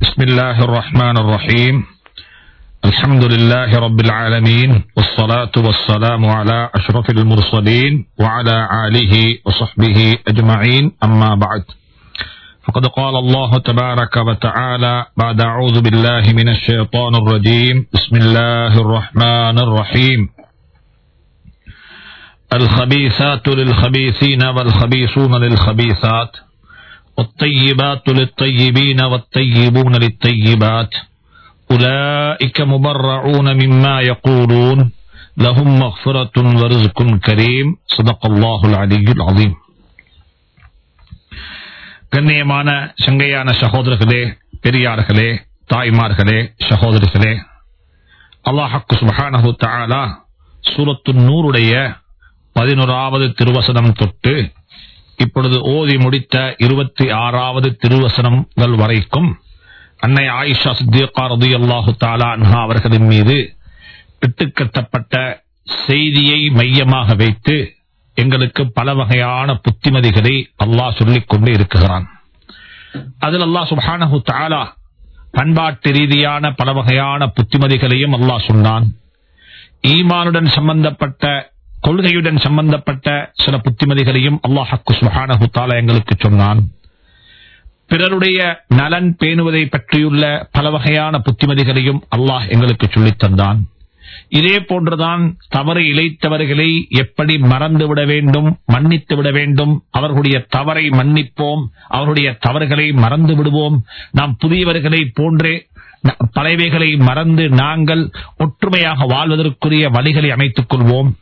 بسم الله الرحمن الرحيم. الحمد لله رب العالمين والصلاة والسلام على أشرف المرسلين وعلى آله وصحبه أجمعين. أما بعد فقد قال الله تبارك وتعالى بعد أعوذ بالله من الشيطان الرجيم. بسم الله الرحمن الرحيم. الخبيثات للخبيثين والخبيثون للخبيثات. والطيبات للطيبين والطيبون للطيبات أولئك مبرعون مما يقولون لهم مغفرة ورزق كريم صدق الله العلي العظيم கண்ணியமான சங்கையான சகோதரர்களே பெரியார்களே தாய்மார்களே சகோதரிகளே அல்லாஹக்கு சுபஹானஹு தஆலா சூரத்து நூறுடைய பதினோராவது திருவசனம் தொட்டு இப்பொழுது ஓதி முடித்த இருபத்தி ஆறாவது திருவசனங்கள் வரைக்கும் அன்னை ஆயிஷா சித்திகா ரலியல்லாஹு தாலா அன்ஹா அவர்களின் மீது பிட்டுக்கட்டப்பட்ட செய்தியை மையமாக வைத்து எங்களுக்கு பல வகையான புத்திமதிகளை அல்லாஹ் சொல்லிக் கொண்டு இருக்கிறான். அதில் அல்லாஹ் சுப்ஹானஹு தாலா பண்பாட்டு ரீதியான பல வகையான புத்திமதிகளையும் அல்லாஹ் சொன்னான். ஈமானுடன் சம்பந்தப்பட்ட கொள்கையுடன் சம்பந்தப்பட்ட சில புத்திமதிகளையும் அல்லாஹக்கு சுஹானஹு தாலா எங்களுக்கு சொன்னான். பிறருடைய நலன் பேணுவதை பற்றியுள்ள பல வகையான புத்திமதிகளையும் அல்லாஹ் எங்களுக்கு சொல்லித் தந்தான். இதே போன்றுதான் தவறு இழைத்தவர்களை எப்படி மறந்து விட வேண்டும் மன்னித்து விட வேண்டும் அவர்களுடைய தவறை மன்னிப்போம் அவருடைய தவறுகளை மறந்து விடுவோம். நாம் புதியவர்களை போன்றே பழையவைகளை மறந்து நாங்கள் ஒற்றுமையாக வாழ்வதற்குரிய வழிகளை அமைத்துக் கொள்வோம்.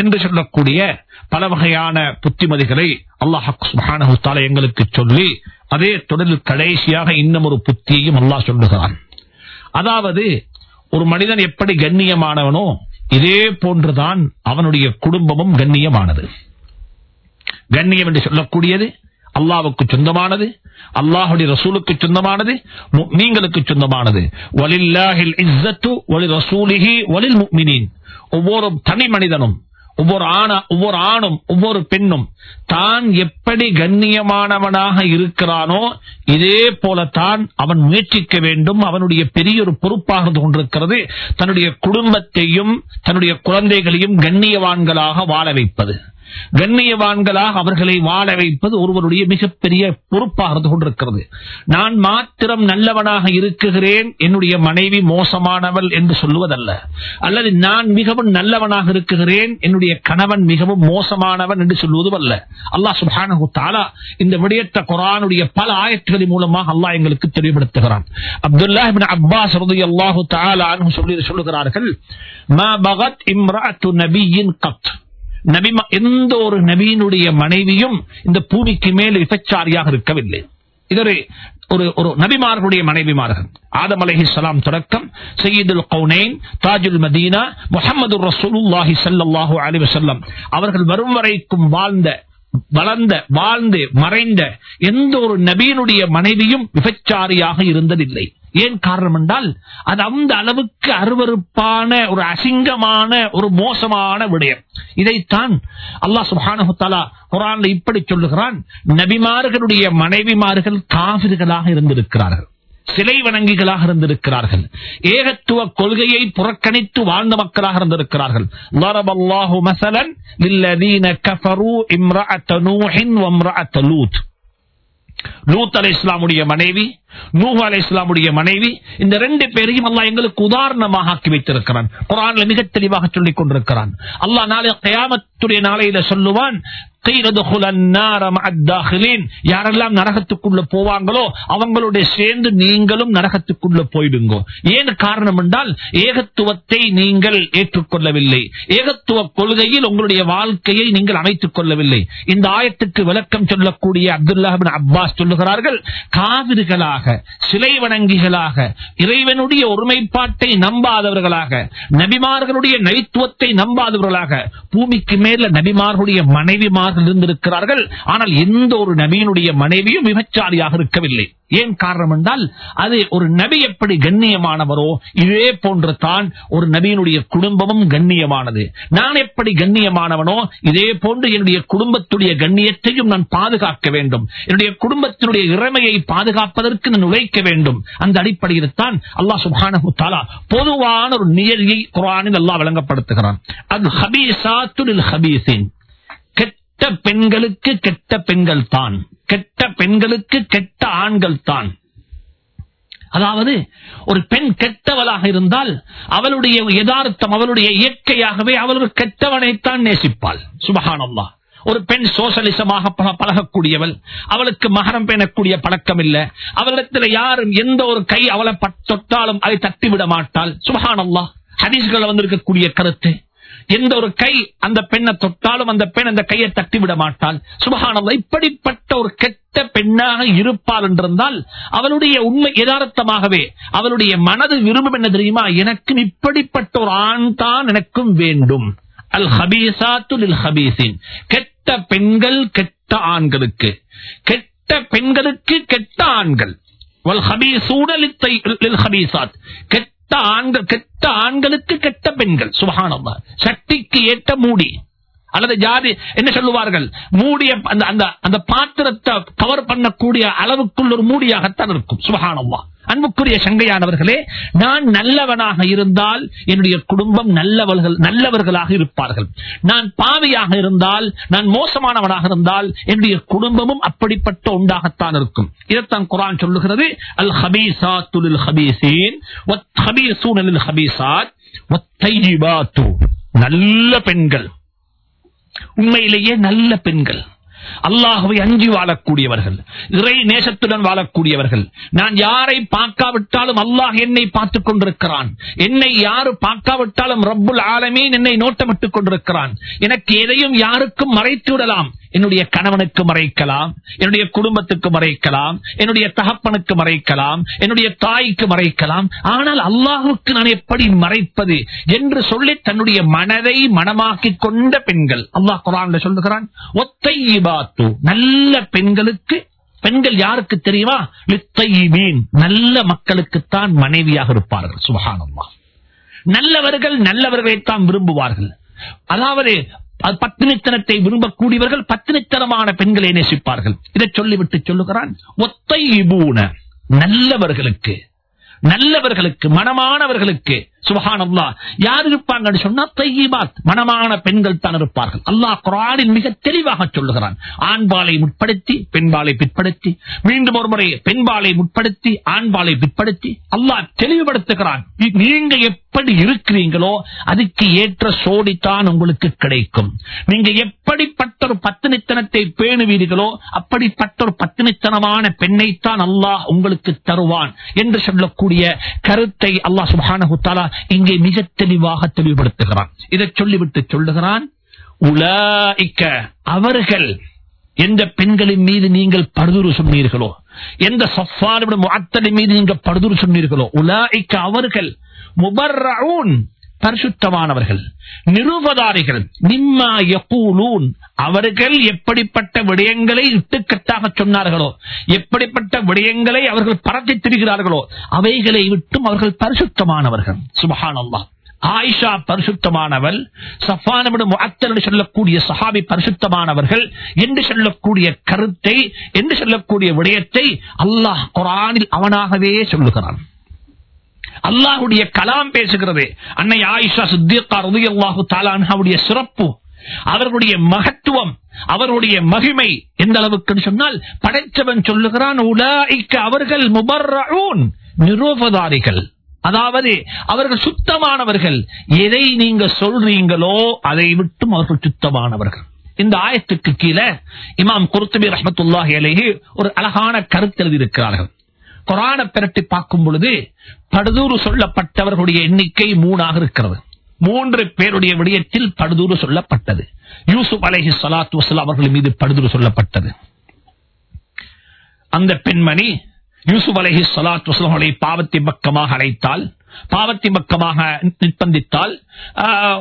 என்று சொல்லக்கூடிய பல வகையான புத்திமதிகளை அல்லாஹ் எங்களுக்கு சொல்லி அதே தொடரில் கடைசியாக இன்னும் ஒரு புத்தியையும் அல்லாஹ் சொல்லுகிறான். அதாவது ஒரு மனிதன் எப்படி கண்ணியமானவனோ இதே போன்றுதான் அவனுடைய குடும்பமும் கண்ணியமானது. கண்ணியம் என்று சொல்லக்கூடியது அல்லாவுக்கு சொந்தமானது அல்லாஹுடைய ரசூலுக்கு சொந்தமானது நீங்களுக்கு சொந்தமானது. வலில்லாஹில் இஸ்ஸத்து ஒலி ரசூலிஹி ஒலில் முக்மினின். ஒவ்வொரு தனி மனிதனும் ஒவ்வொரு ஆண ஒவ்வொரு ஆணும் ஒவ்வொரு பெண்ணும் தான் எப்படி கண்ணியமானவனாக இருக்கிறானோ இதே போலத்தான் அவன் முயற்சிக்க வேண்டும். அவனுடைய பெரிய ஒரு பொறுப்பாக கொண்டிருக்கிறது. தன்னுடைய குடும்பத்தையும் தன்னுடைய குழந்தைகளையும் கண்ணியவான்களாக வாழ வைப்பது. கண்ணியவான்களாக அவர்களை வாழ வைப்பது ஒருவருடைய மிகப்பெரிய பொறுப்பாக இருந்து கொண்டிருக்கிறது. நான் மாத்திரம் நல்லவனாக இருக்குகிறேன் என்னுடைய மனைவி மோசமானவள் என்று சொல்லுவதல்ல. அல்லது நான் மிகவும் நல்லவனாக இருக்குகிறேன் என்னுடைய கணவன் மிகவும் மோசமானவன் என்று சொல்லுவதும் அல்ல அல்லாஹ் சுபானு தாலா இந்த விடயத்த குரானுடைய பல ஆயத்துகளின் மூலமாக அல்லாஹ் எங்களுக்கு தெளிவுபடுத்துகிறான். அப்துல்லா அப்பாஸ் அல்லாஹு தாலா சொல்லி சொல்லுகிறார்கள் மா பகத் இம்ராத்து நபியின் கத். நபிமா எந்த ஒரு நபியினுடைய மனைவியும் இந்த பூமிக்கு மேல் விபச்சாரியாக இருக்கவில்லை. இதொரு ஒரு ஒரு நபிமார்களுடைய மனைவிமார்கள். ஆதம் அலஹி சலாம் தொடக்கம் சையீதுல் கவுனேன் தாஜுல் மதீனா முகமது ரசூலுல்லாஹி சல்லாஹூ அலி வசல்லம் அவர்கள் வரும் வரைக்கும் வாழ்ந்த வளர்ந்த வாழ்ந்து மறைந்த எந்த ஒரு நபியினுடைய மனைவியும் விபச்சாரியாக இருந்ததில்லை. ஏன் காரணம் என்றால் அது அந்த அளவுக்கு அருவறுப்பான ஒரு அசிங்கமான ஒரு மோசமான விடயம். இதைத்தான் அல்லாஹ் சுபானு குரான்ல இப்படி சொல்லுகிறான் நபிமார்களுடைய மனைவிமார்கள் காவிர்களாக இருந்திருக்கிறார்கள் சிலை வணங்கிகளாக இருந்திருக்கிறார்கள் ஏகத்துவ கொள்கையை புறக்கணித்து வாழ்ந்த மக்களாக இருந்திருக்கிறார்கள். லூத் அலை இஸ்லாமுடைய மனைவி நூஹ் அலை இஸ்லாமுடைய மனைவி இந்த ரெண்டு பேரையும் அல்லாஹ் எங்களுக்கு உதாரணமாக ஆக்கி வைத்திருக்கிறான். குரான்ல மிக தெளிவாக சொல்லிக் கொண்டிருக்கிறான். அல்லாஹ் நாளை கயாமத்துடைய நாளையில சொல்லுவான் யாரெல்லாம் நரகத்துக்குள்ள போவாங்களோ அவங்களுடைய சேர்ந்து நீங்களும் நரகத்துக்குள்ள போயிடுங்க. ஏன் காரணம் என்றால் ஏகத்துவத்தை நீங்கள் ஏற்றுக்கொள்ளவில்லை. ஏகத்துவ கொள்கையில் உங்களுடைய வாழ்க்கையை நீங்கள் அமைத்துக் கொள்ளவில்லை. இந்த ஆயத்துக்கு விளக்கம் சொல்லக்கூடிய அப்துல்லாஹின் அப்பாஸ் சொல்லுகிறார்கள் காவிர்களாக சிலை வணங்கிகளாக இறைவனுடைய ஒருமைப்பாட்டை நம்பாதவர்களாக நபிமார்களுடைய நைத்துவத்தை நம்பாதவர்களாக பூமிக்கு மேல நபிமார்களுடைய மனைவிமார்கள் இருந்திருக்கிறார்கள். ஆனால் எந்த ஒரு நபியினுடைய மனைவியும் விபச்சாரியாக இருக்கவில்லை. ஏன் காரணம் என்றால் அது ஒரு நபி எப்படி கண்ணியமானவரோ இதே போன்று தான் ஒரு நபியினுடைய குடும்பமும் கண்ணியமானது. நான் எப்படி கண்ணியமானவனோ இதே போன்று என்னுடைய குடும்பத்துடைய கண்ணியத்தையும் நான் பாதுகாக்க வேண்டும். என்னுடைய குடும்பத்தினுடைய இறமையை பாதுகாப்பதற்கு என்ன நுழைக்க வேண்டும். அந்த அடிப்படையில் தான் அல்லா சுப்ஹானஹு தஆலா பொதுவான ஒரு நியதியை குரானில் அல்லா வழங்கப்படுத்துகிறான் அது ஹபீசாத்து லில் கெட்ட பெண்களுக்கு கெட்ட பெண்கள் தான் கெட்ட பெண்களுக்கு கெட்ட ஆண்கள் தான் அதாவது ஒரு பெண் கெட்டவளாக இருந்தால் அவளுடைய யதார்த்தம் அவளுடைய இயற்கையாகவே அவள் ஒரு கெட்டவனைத்தான் நேசிப்பாள். சுபஹானல்லா ஒரு பெண் சோசலிசமாக பழகக்கூடியவள். அவளுக்கு மகரம் பேணக்கூடிய பழக்கம் இல்ல அவளிடத்தில் யாரும் எந்த ஒரு கை அவளை தொட்டாலும் அதை தட்டிவிட மாட்டாள். சுபஹானல்லா ஹதீஸ்கள் வந்திருக்கக்கூடிய கருத்து. எந்த ஒரு கை அந்த பெண்ணை தொட்டாலும் அந்த பெண் அந்த கையை தட்டிவிட மாட்டாள். சுபகானல்ல இப்படிப்பட்ட ஒரு கெட்ட பெண்ணாக இருப்பாள் என்றிருந்தால் அவளுடைய உண்மை யதார்த்தமாகவே அவளுடைய மனது விரும்பும் என்ன தெரியுமா? எனக்கும் இப்படிப்பட்ட ஒரு ஆண் தான் எனக்கும் வேண்டும். அல் ஹபீசா துல் ஹபீசின் கெட்ட கெட்ட பெண்கள் கெட்ட ஆண்களுக்கு. கெட்ட பெண்களுக்கு கெட்ட ஆண்கள். கெட்ட ஆண்கள் கெட்ட ஆண்களுக்கு கெட்ட பெண்கள். சுபஹானல்லாஹ். சட்டிக்கு ஏற்ற மூடி. அல்லது ஜாதி என்ன சொல்லுவார்கள்? மூடிய அந்த அந்த அந்த பாத்திரத்தை கவர் பண்ணக்கூடிய அளவுக்குள்ள ஒரு மூடியாகத்தான் இருக்கும். சுபகானம்மா அன்புக்குரிய சங்கையானவர்களே நான் நல்லவனாக இருந்தால் என்னுடைய குடும்பம் நல்லவர்கள் நல்லவர்களாக இருப்பார்கள். நான் பாவியாக இருந்தால் நான் மோசமானவனாக இருந்தால் என்னுடைய குடும்பமும் அப்படிப்பட்ட உண்டாகத்தான் இருக்கும். இதைத்தான் குரான் சொல்லுகிறது அல் ஹபீசா துலில் ஹபீசேன் ஹபீசாத் நல்ல பெண்கள். உண்மையிலேயே நல்ல பெண்கள். அல்லாஹுவை அஞ்சி வாழக்கூடியவர்கள் இறை நேசத்துடன் வாழக்கூடியவர்கள். நான் யாரை பார்க்காவிட்டாலும் அல்லாஹ் என்னை பார்த்துக் கொண்டிருக்கிறான். என்னை யாரு பார்க்காவிட்டாலும் ரப்புல் ஆலமீன் என்னை நோட்டமிட்டுக் கொண்டிருக்கிறான். எனக்கு எதையும் யாருக்கும் மறைத்து விடலாம். என்னுடைய கணவனுக்கு மறைக்கலாம் என்னுடைய குடும்பத்துக்கு மறைக்கலாம் என்னுடைய தகப்பனுக்கு மறைக்கலாம் என்னுடைய தாய்க்கு மறைக்கலாம். ஆனால் அல்லாஹுக்கு நான் எப்படி மறைப்பது என்று சொல்லி தன்னுடைய மனதை மனமாக்கிக் கொண்ட பெண்கள். அல்லாஹ் குரான் சொல்லுகிறான் ஒத்தையிபாத்து. நல்ல பெண்களுக்கு பெண்கள் யாருக்கு தெரியுமா? லித்தையீபீன் நல்ல மக்களுக்குத்தான் மனைவியாக இருப்பார்கள். சுபகானம்மா நல்லவர்கள் நல்லவர்களைத்தான் விரும்புவார்கள். அதாவது பத்தினித்தனத்தை விரும்பக்கூடியவர்கள் பத்தினித்தனமான பெண்களை நேசிப்பார்கள். இதை சொல்லிவிட்டு சொல்லுகிறான் ஒத்தைபூன நல்லவர்களுக்கு நல்லவர்களுக்கு மனமானவர்களுக்கு சுபஹானல்லா யார் இருப்பாங்கன்னு சொன்னா தையிபாத். மனமான பெண்கள் தான் இருப்பார்கள். அல்லாஹ் குரானில் மிக தெளிவாக சொல்லுகிறான். ஆண்பாலை முற்படுத்தி பெண்பாலை பிற்படுத்தி மீண்டும் ஒரு முறை பெண்பாலை முற்படுத்தி ஆண்பாலை பிற்படுத்தி அல்லாஹ் தெளிவுபடுத்துகிறான். நீங்க எப்படி இருக்கிறீங்களோ அதுக்கு ஏற்ற சோடித்தான் உங்களுக்கு கிடைக்கும். நீங்க எப்படிப்பட்ட ஒரு பத்தினித்தனத்தை பேணுவீர்களோ அப்படிப்பட்ட ஒரு பத்தினித்தனமான பெண்ணைத்தான் அல்லாஹ் உங்களுக்கு தருவான் என்று சொல்லக்கூடிய கருத்தை அல்லாஹ் சுப்ஹானஹு இங்கே மிக தெளிவாக தெளிவுபடுத்துகிறான். இதை சொல்லிவிட்டு சொல்லுகிறான் உலாய்க்க அவர்கள் எந்த பெண்களின் மீது நீங்கள் படுதுரு சொன்னீர்களோ எந்த சஃபாரின் முஅத்தலின் மீது நீங்கள் படுதுரு சொன்னீர்களோ உலாய்க்க அவர்கள் முபர்ரவுன் பரிசுத்தமானவர்கள் நிருபதாரிகள். நிம்மா யகூலூன். அவர்கள் எப்படிப்பட்ட விடயங்களை இட்டுக்கட்டாக சொன்னார்களோ எப்படிப்பட்ட விடயங்களை அவர்கள் பரத்தி திரிகிறார்களோ அவைகளை விட்டும் அவர்கள் பரிசுத்தமானவர்கள். சுபஹானல்லாஹ். ஆயிஷா பரிசுத்தமானவள் சஃபானவிடம் முஅத்தல் சொல்லக்கூடிய சஹாபி பரிசுத்தமானவர்கள் என்று சொல்லக்கூடிய கருத்தை என்று சொல்லக்கூடிய விடயத்தை அல்லாஹ் குரானில் அவனாகவே சொல்லுகிறான். அல்லாஹுடைய கலாம் பேசுகிறது. அன்னை ஆயிஷா சித்திகா சிறப்பு. அவர்களுடைய மகத்துவம் அவருடைய மகிமை எந்த அளவுக்கு சொன்னால் படைத்தவன் சொல்லுகிறான் உலாய்க்க அவர்கள் முபர்ரூன் நிரூபதாரிகள். அதாவது அவர்கள் சுத்தமானவர்கள். எதை நீங்க சொல்றீங்களோ அதை விட்டும் அவர்கள் சுத்தமானவர்கள். இந்த ஆயத்துக்கு கீழே இமாம் குருத்துபி ரஹமத்துல்லாஹி அலேஹி ஒரு அழகான கருத்து எழுதியிருக்கிறார்கள். குரான பிரட்டி பார்க்கும் பொழுது படுதூறு சொல்லப்பட்டவர்களுடைய எண்ணிக்கை மூணாக இருக்கிறது. மூன்று பேருடைய விடயத்தில் படுதூறு சொல்லப்பட்டது. யூசுப் அலைஹி சலாத் வஸலாம் அவர்கள் மீது படுதூறு சொல்லப்பட்டது. அந்த பெண்மணி யூசுப் அலைஹி சலாத் வஸலாம் அவர்களை பாவத்தின் பக்கமாக அழைத்தால் பாவத்தின் பக்கமாக நிர்பந்தித்தால் ஆஹ்,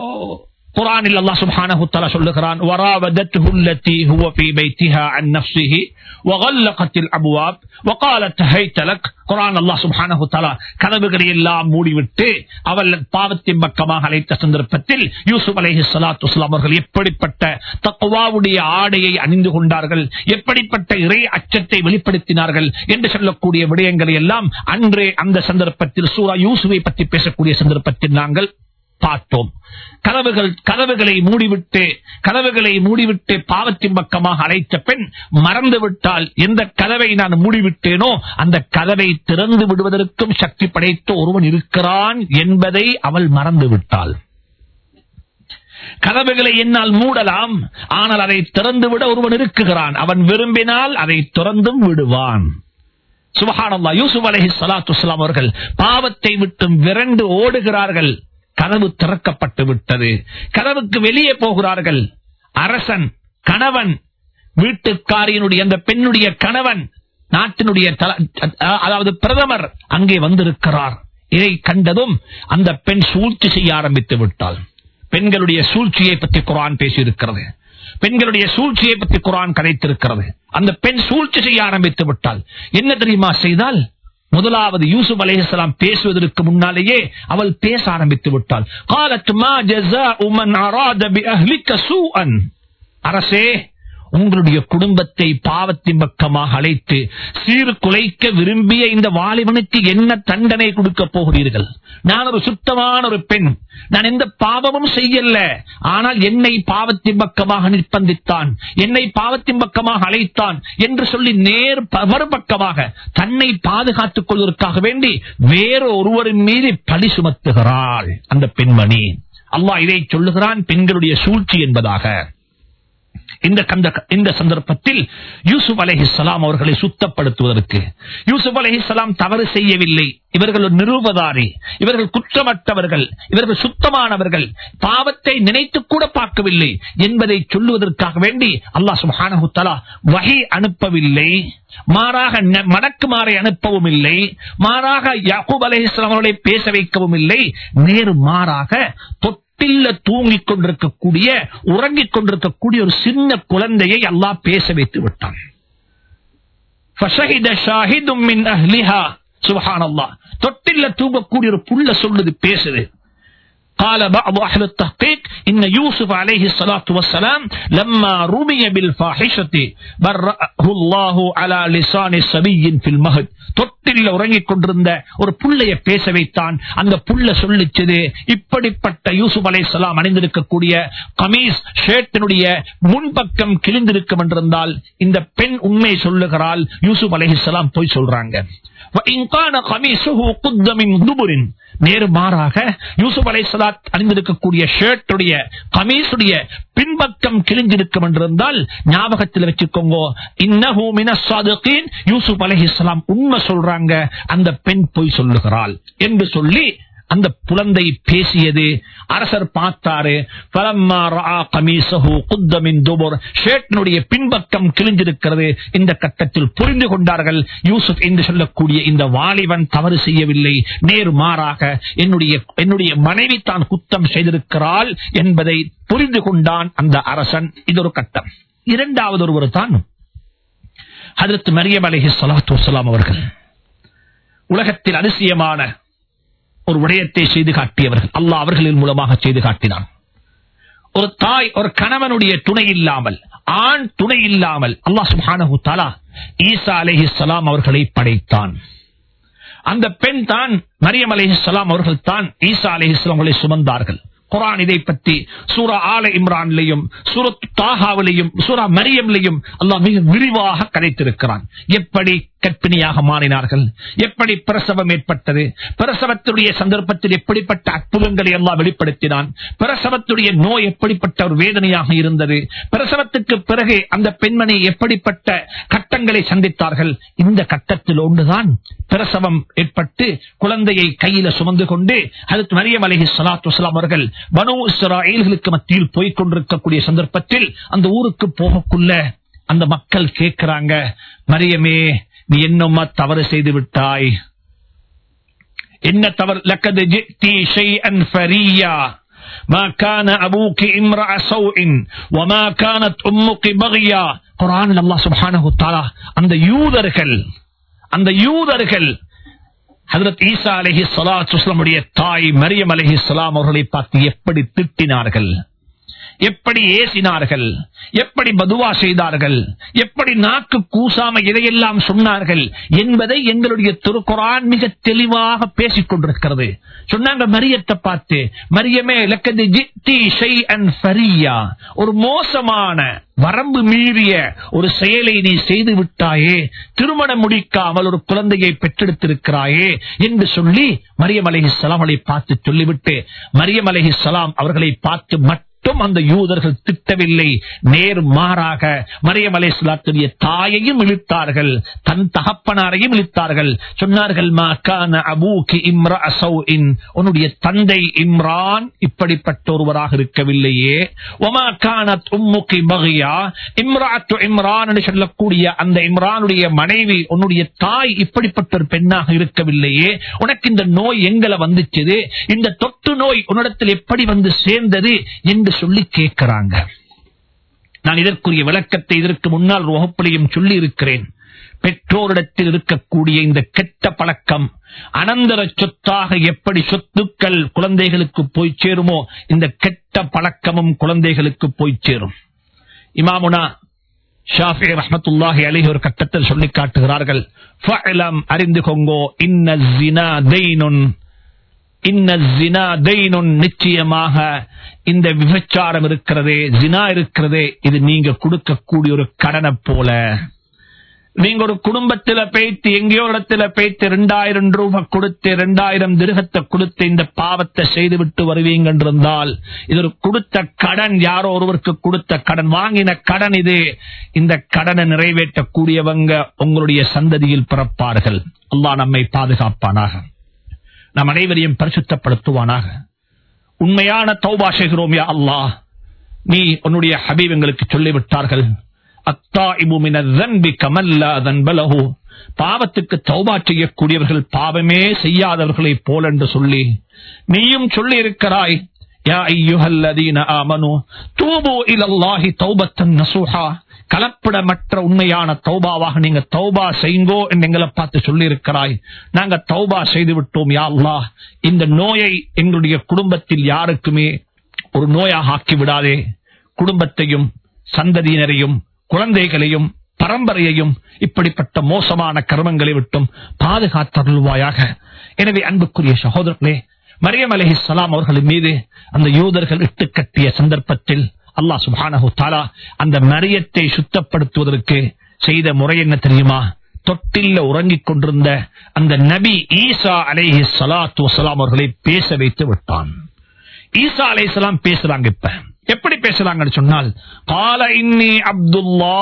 குரானில் அல்லாஹ் சுப்ஹானஹு தஆலா சொல்லுகிறான் வராவதத்ஹு அல்லதி ஹுவ ஃபீ பைத்திஹா அன் நஃப்ஸிஹி வகல்லகத்தில் அபுவாப். வகாலத் ஹைத லக். குரான் அல்லாஹ் சுப்ஹானஹு தஆலா கதவுகளை எல்லாம் மூடிவிட்டு அவள் பாவத்தின் பக்கமாக அழைத்த சந்தர்ப்பத்தில் யூசுப் அலைஹிஸ்ஸலாத்து வஸ்ஸலாம் அவர்கள் எப்படிப்பட்ட தக்வாவுடைய ஆடையை அணிந்து கொண்டார்கள் எப்படிப்பட்ட இறை அச்சத்தை வெளிப்படுத்தினார்கள் என்று சொல்லக்கூடிய விடயங்களை எல்லாம் அன்றே அந்த சந்தர்ப்பத்தில் சூரா யூசுவை பற்றி பேசக்கூடிய சந்தர்ப்பத்தில் நாங்கள் பார்த்தோம். கதவுகள் கதவுகளை மூடிவிட்டு கதவுகளை மூடிவிட்டு பாவத்தின் பக்கமாக அழைத்த பெண் மறந்துவிட்டால் எந்த கதவை நான் மூடிவிட்டேனோ அந்த கதவை திறந்து விடுவதற்கும் சக்தி படைத்த ஒருவன் இருக்கிறான் என்பதை அவள் மறந்துவிட்டாள் கதவுகளை என்னால் மூடலாம் ஆனால் அதை திறந்துவிட ஒருவன் இருக்குகிறான். அவன் விரும்பினால் அதை திறந்தும் விடுவான். சுபஹானல்லா யூசுப் அலஹி சலாத்து அவர்கள் பாவத்தை விட்டு விரண்டு ஓடுகிறார்கள். கதவு திறக்கப்பட்டு விட்டது. கதவுக்கு வெளியே போகிறார்கள். அரசன் கணவன் வீட்டுக்காரியினுடைய அந்த பெண்ணுடைய கணவன் நாட்டினுடைய அதாவது பிரதமர் அங்கே வந்திருக்கிறார். இதை கண்டதும் அந்த பெண் சூழ்ச்சி செய்ய ஆரம்பித்து விட்டாள். பெண்களுடைய சூழ்ச்சியை பற்றி குரான் பேசியிருக்கிறது. பெண்களுடைய சூழ்ச்சியை பற்றி குரான் கதைத்திருக்கிறது. அந்த பெண் சூழ்ச்சி செய்ய ஆரம்பித்து விட்டால் என்ன தெரியுமா செய்தால் முதலாவது யூசுப் அலேஹலாம் பேசுவதற்கு முன்னாலேயே அவள் பேச ஆரம்பித்து விட்டாள். காலத் அரசே உங்களுடைய குடும்பத்தை பாவத்தின் பக்கமாக அழைத்து சீர்குலைக்க விரும்பிய இந்த வாலிபனுக்கு என்ன தண்டனை கொடுக்க போகிறீர்கள்? நான் ஒரு சுத்தமான ஒரு பெண். நான் எந்த பாவமும் செய்யல. ஆனால் என்னை பாவத்தின் பக்கமாக நிர்பந்தித்தான். என்னை பாவத்தின் பக்கமாக அழைத்தான் என்று சொல்லி நேர் மறுபக்கமாக தன்னை பாதுகாத்துக் கொள்வதற்காக வேண்டி வேறு ஒருவரின் மீது பழி சுமத்துகிறாள் அந்த பெண்மணி. அல்லாஹ் இதை சொல்லுகிறான் பெண்களுடைய சூழ்ச்சி என்பதாக. இந்த சந்தர்ப்பத்தில் யூசுப் அலைஹிஸ்ஸலாம் அவர்களை சுத்தப்படுத்துவதற்கு. யூசுப் அலைஹிஸ்ஸலாம் தவறு செய்யவில்லை. இவர்கள் ஒரு நிரூபதாரி. இவர்கள் குற்றமற்றவர்கள். இவர்கள் சுத்தமானவர்கள். பாவத்தை நினைத்து கூட பார்க்கவில்லை என்பதை சொல்லுவதற்காக வேண்டி அல்லா சுப்ஹானஹு வகை அனுப்பவில்லை. மாறாக மடக்கு மாறை அனுப்பவும் இல்லை. மாறாக யாக்கூப் அலைஹிஸ்ஸலாம் அவர்களை பேச வைக்கவும் இல்லை. நேரு மாறாக தொட்டில்ல தூங்கிக் கொண்டிருக்கக்கூடிய உறங்கிக் கொண்டிருக்கக்கூடிய ஒரு சின்ன குழந்தையை அல்லாஹ் பேச வைத்து விட்டான் فشهد شاهد من أهلها سبحان الله தொட்டில்ல தூங்கக்கூடிய ஒரு புள்ள சொல்லுது பேசுது قال بعض أهل التحقيق إن يوسف عليه الصلاة والسلام لما رمي بالفاحشة برأه الله على لسان سبي في المهد தொட்டில உறங்கிக் கொண்டிருந்த ஒரு புள்ளைய பேச வைத்தான். அந்த புள்ள சொல்லிச்சது இப்படிப்பட்ட யூசுப் அலை சலாம் அணிந்திருக்கக்கூடிய கமீஸ் ஷேட்டனுடைய முன்பக்கம் கிழிந்திருக்கும் என்றிருந்தால் இந்த பெண் உண்மை சொல்லுகிறாள் யூசுப் அலைஹிஸ்லாம் போய் சொல்றாங்க. நேர்மாறாக யூசுப் அலை சலாத் அணிந்திருக்கக்கூடிய ஷர்ட்டுடைய கமீசுடைய பின்பக்கம் கிழிஞ்சிருக்கும் என்றிருந்தால் ஞாபகத்தில் வச்சுக்கோங்க இன்னஹூமின் யூசுப் அலஹிஸ்லாம் உண்மை உண்மை சொல்றாங்க அந்த பெண் பொய் சொல்லுகிறாள் என்று சொல்லி அந்த குழந்தை பேசியது. அரசர் பார்த்தாரு பின்பக்கம் கிழிஞ்சிருக்கிறது. இந்த கட்டத்தில் புரிந்து கொண்டார்கள். யூசுப் என்று சொல்லக்கூடிய இந்த வாலிபன் தவறு செய்யவில்லை. நேர் மாறாக என்னுடைய என்னுடைய மனைவி தான் குத்தம் செய்திருக்கிறாள் என்பதை புரிந்து கொண்டான் அந்த அரசன். இது ஒரு கட்டம். இரண்டாவது ஒருவர் தான் ஹதரத் மரியம் அலஹி சலாத்து வலாம் அவர்கள் உலகத்தில் அதிசயமான ஒரு விடயத்தை செய்து காட்டியவர்கள். அல்லாஹ் அவர்களின் மூலமாக செய்து காட்டினான். ஒரு தாய் ஒரு கணவனுடைய துணை இல்லாமல் ஆண் துணை இல்லாமல் அல்லாஹ் சுஹானு தஆலா ஈசா அலைஹிஸ்ஸலாம் அவர்களை படைத்தான். அந்த பெண் தான் மரியம் அலைஹிஸ்ஸலாம் அவர்கள் தான் ஈசா அலஹி அவர்களை சுமந்தார்கள். குரான் இதை பற்றி சூரா ஆல இம்ரான்லையும் சூரத் தாகாவிலையும் சூரா மரியம்லையும் அல்லாஹ் மிக விரிவாக கதைத்திருக்கிறான். எப்படி கற்பிணியாக மாறினார்கள். எப்படி பிரசவம் ஏற்பட்டது? பிரசவத்துடைய சந்தர்ப்பத்தில் எப்படிப்பட்ட அற்புதங்களை எல்லாம் வெளிப்படுத்தினான்? பிரசவத்துடைய நோய் எப்படிப்பட்ட ஒரு வேதனையாக இருந்தது? பிரசவத்துக்கு பிறகு அந்த பெண்மணி எப்படிப்பட்ட கட்டங்களை சந்தித்தார்கள்? இந்த கட்டத்தில் ஒன்றுதான் பிரசவம் ஏற்பட்டு குழந்தையை கையில சுமந்து கொண்டு அதற்கு மரியம் அலஹி சலாத்து வஸ்லாம் அவர்கள் பனு இஸ்ராயல்களுக்கு மத்தியில் போய்க் கொண்டிருக்கக்கூடிய சந்தர்ப்பத்தில் அந்த ஊருக்கு போகக்குள்ள அந்த மக்கள் கேட்கிறாங்க மரியமே நீ என்னம்மா தவறு செய்து விட்டாய் என்ன தவறு லக்கது ஜித்தி ஷைஅன் ஃபரியா ما كان أبوك امرأ سوء وما كانت أمك بغيا قرآن الله سبحانه وتعالى அந்த யூதர்கள் அந்த யூதர்கள் ஹதரத் ஈசா அலஹி சலாத்துடைய தாய் மரியம் அலஹி சலாம் அவர்களை பார்த்து எப்படி திட்டினார்கள் எப்படி ஏசினார்கள்? எப்படி பதுவா செய்தார்கள்? எப்படி நாக்கு கூசாம இதையெல்லாம் சொன்னார்கள்? என்பதை எங்களுடைய திருக்குறான் மிக தெளிவாக பேசிக் கொண்டிருக்கிறது. சொன்னாங்க மரியத்தை பார்த்து மரியமே ஜித்தி ஃபரியா. ஒரு மோசமான வரம்பு மீறிய ஒரு செயலை நீ செய்து விட்டாயே திருமணம் முடிக்காமல் ஒரு குழந்தையை பெற்றெடுத்திருக்கிறாயே என்று சொல்லி மரியம் சலாம் அவளை பார்த்து சொல்லிவிட்டு மரியம் சலாம் அவர்களை பார்த்து மட்டும் மட்டும் அந்த யூதர்கள் திட்டவில்லை. நேர் மாறாக மரியம் சுலாத்துடைய தாயையும் இழுத்தார்கள். தன் தகப்பனாரையும் இழுத்தார்கள். சொன்னார்கள் உன்னுடைய தந்தை இம்ரான் இப்படிப்பட்ட ஒருவராக இருக்கவில்லையே. ஒமா கானத் உம்முகி பகியா? இம்ராத்து இம்ரான் என்று சொல்லக்கூடிய அந்த இம்ரானுடைய மனைவி உன்னுடைய தாய் இப்படிப்பட்ட ஒரு பெண்ணாக இருக்கவில்லையே. உனக்கு இந்த நோய் எங்களை வந்துச்சது. இந்த தொற்று நோய் உன்னிடத்தில் எப்படி வந்து சேர்ந்தது என்று என்று சொல்லி கேட்கிறாங்க. நான் இதற்குரிய விளக்கத்தை இதற்கு முன்னால் வகுப்பிலையும் சொல்லி இருக்கிறேன் பெற்றோரிடத்தில் இருக்கக்கூடிய இந்த கெட்ட பழக்கம் அனந்தர சொத்தாக எப்படி சொத்துக்கள் குழந்தைகளுக்கு போய் சேருமோ இந்த கெட்ட பழக்கமும் குழந்தைகளுக்கு போய் சேரும். இமாமுனா ஷாஃபி ரஹமத்துல்லாஹி அலி ஒரு கட்டத்தில் சொல்லி காட்டுகிறார்கள். அறிந்து கொங்கோ இன்ன நிச்சயமாக இந்த விபச்சாரம் இருக்கிறதே ஜினா இருக்கிறதே இது நீங்க கொடுக்கக்கூடிய ஒரு கடனை போல. நீங்க ஒரு குடும்பத்தில பேய்த்து எங்கேயோ இடத்துல பேய்த்து ரெண்டாயிரம் ரூபாய் கொடுத்து ரெண்டாயிரம் திருகத்தை கொடுத்து இந்த பாவத்தை செய்து விட்டு வருவீங்க என்றிருந்தால் இது ஒரு கொடுத்த கடன் யாரோ ஒருவருக்கு கொடுத்த கடன் வாங்கின கடன் இது. இந்த கடனை நிறைவேற்றக்கூடியவங்க உங்களுடைய சந்ததியில் பிறப்பார்கள். அல்லா நம்மை பாதுகாப்பானாக. நம் அனைவரையும் பரிசுத்தப்படுத்துவானாக. உண்மையான தௌபா செய்கிறோம் யா அல்லாஹ். நீ உன்னுடைய ஹபீப் எங்களுக்கு சொல்லிவிட்டார்கள் பாவத்துக்கு தௌபா செய்யக்கூடியவர்கள் பாவமே செய்யாதவர்களை போல் என்று சொல்லி நீயும் சொல்லி இருக்கிறாய் கலப்படமற்ற உண்மையான தௌபாவாக நீங்க தௌபா செய்யுங்கோ என்று எங்களை பார்த்து சொல்லி இருக்கிறாய் நாங்க தௌபா செய்து விட்டோம் யா இந்த நோயை எங்களுடைய குடும்பத்தில் யாருக்குமே ஒரு நோயாக ஆக்கி விடாதே குடும்பத்தையும் சந்ததியினரையும் குழந்தைகளையும் பரம்பரையையும் இப்படிப்பட்ட மோசமான கர்மங்களை விட்டும் பாதுகாத்தருள்வாயாக. எனவே அன்புக்குரிய சகோதரர்களே மரியம் அலஹி சலாம் அவர்களின் மீது அந்த யூதர்கள் இட்டு கட்டிய சந்தர்ப்பத்தில் அல்லாஹ் சுபானஹு தாலா அந்த மரியத்தை சுத்தப்படுத்துவதற்கு செய்த முறை என்ன தெரியுமா? தொட்டில்ல உறங்கிக் கொண்டிருந்த அந்த நபி ஈசா அலேஹி சலாத்து வசலாம் அவர்களை பேச வைத்து விட்டான். ஈசா அலை பேசுறாங்க இப்ப. எப்படி பேசுறாங்கன்னு சொன்னால் கால இன்னி அப்துல்லா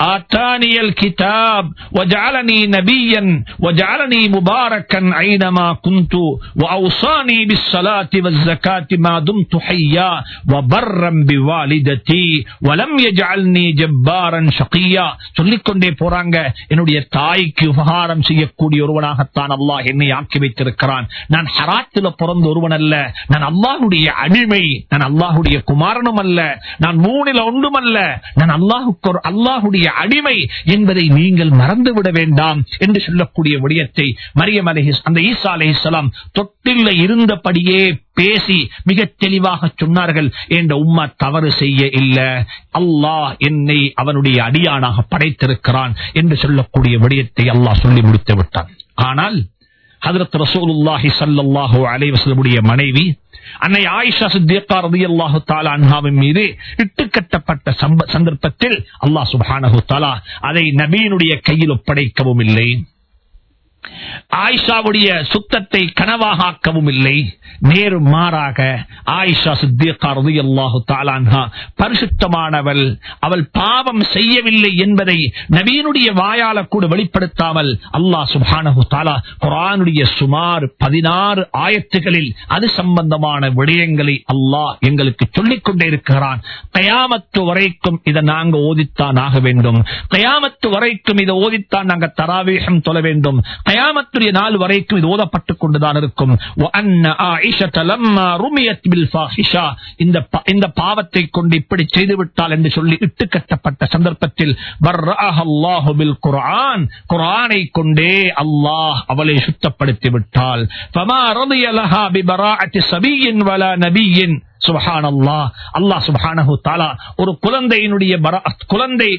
آتاني الكتاب وجعلني نبيا وجعلني مباركا أينما كنت وأوصاني بالصلاة والزكاة ما دمت حيا وبرا بوالدتي ولم يجعلني جبارا شقيا சொல்லிக்கொண்டே போறாங்க என்னுடைய தாய்க்கு உபகாரம் செய்யக்கூடிய ஒருவனாகத்தான் அல்லாஹ் என்னை ஆக்கி வைத்திருக்கிறான் நான் ஹராத்தில பிறந்த ஒருவன் அல்ல நான் அல்லாஹுடைய அடிமை நான் அல்லாஹுடைய குமாரனும் அல்ல நான் மூணில ஒன்றும் அல்ல நான் அல்லாஹுக்கு ஒரு அல்லாஹுடைய அடிமை என்பதை நீங்கள் மறந்துவிட வேண்டாம் என்று சொல்லக்கூடிய விடயத்தை மரியம் அலஹிஸ் அந்த ஈசா அலஹிஸ்லாம் தொட்டில இருந்தபடியே பேசி மிக தெளிவாக சொன்னார்கள். என்ற உம்மா தவறு செய்ய இல்ல. அல்லாஹ் என்னை அவனுடைய அடியானாக படைத்திருக்கிறான் என்று சொல்லக்கூடிய விடயத்தை அல்லாஹ் சொல்லி முடித்து விட்டான் ஆனால் ஹதரத் ரசூலுல்லாஹி சல்லாஹூ அலைவசலுடைய மனைவி அன்னை ஆயிஷா சித்தியக்கா ரதி அல்லாஹு தாலா அன்ஹாவின் மீது இட்டுக்கட்டப்பட்ட சந்தர்ப்பத்தில் அல்லாஹ் சுபானஹு தாலா அதை நபீனுடைய கையில் ஒப்படைக்கவும் இல்லை. ஆயிஷாவுடைய சுத்தத்தை கனவாக ஆக்கவும் இல்லை. நேரு மாறாக ஆயிஷா சித்தியக்காரது அல்லாஹு தாலான்ஹா பரிசுத்தமானவள். அவள் பாவம் செய்யவில்லை என்பதை நவீனுடைய வாயால கூட வெளிப்படுத்தாமல் அல்லாஹ் சுபானஹு தாலா குரானுடைய சுமார் பதினாறு ஆயத்துகளில் அது சம்பந்தமான விடயங்களை அல்லாஹ் எங்களுக்கு சொல்லிக் கொண்டே இருக்கிறான். கயாமத்து வரைக்கும் இதை நாங்க ஓதித்தான் ஆக வேண்டும். கயாமத்து வரைக்கும் இதை ஓதித்தான் நாங்க தராவேகம் தொழ வேண்டும். கயாமத்துடைய நாள் வரைக்கும் இது ஓதப்பட்டு கொண்டுதான் இருக்கும். இந்த பாவத்தை கொண்டு இப்படி செய்துவிட்டால் என்று சொல்லி இட்டு கட்டப்பட்ட சந்தர்ப்பத்தில் குரான் குரானை கொண்டே அல்லாஹ் அவளை சுத்தப்படுத்தி நபியின் சுபஹான் அல்லா சுபஹானஹு தாலா ஒரு குழந்தையினுடைய குழந்தை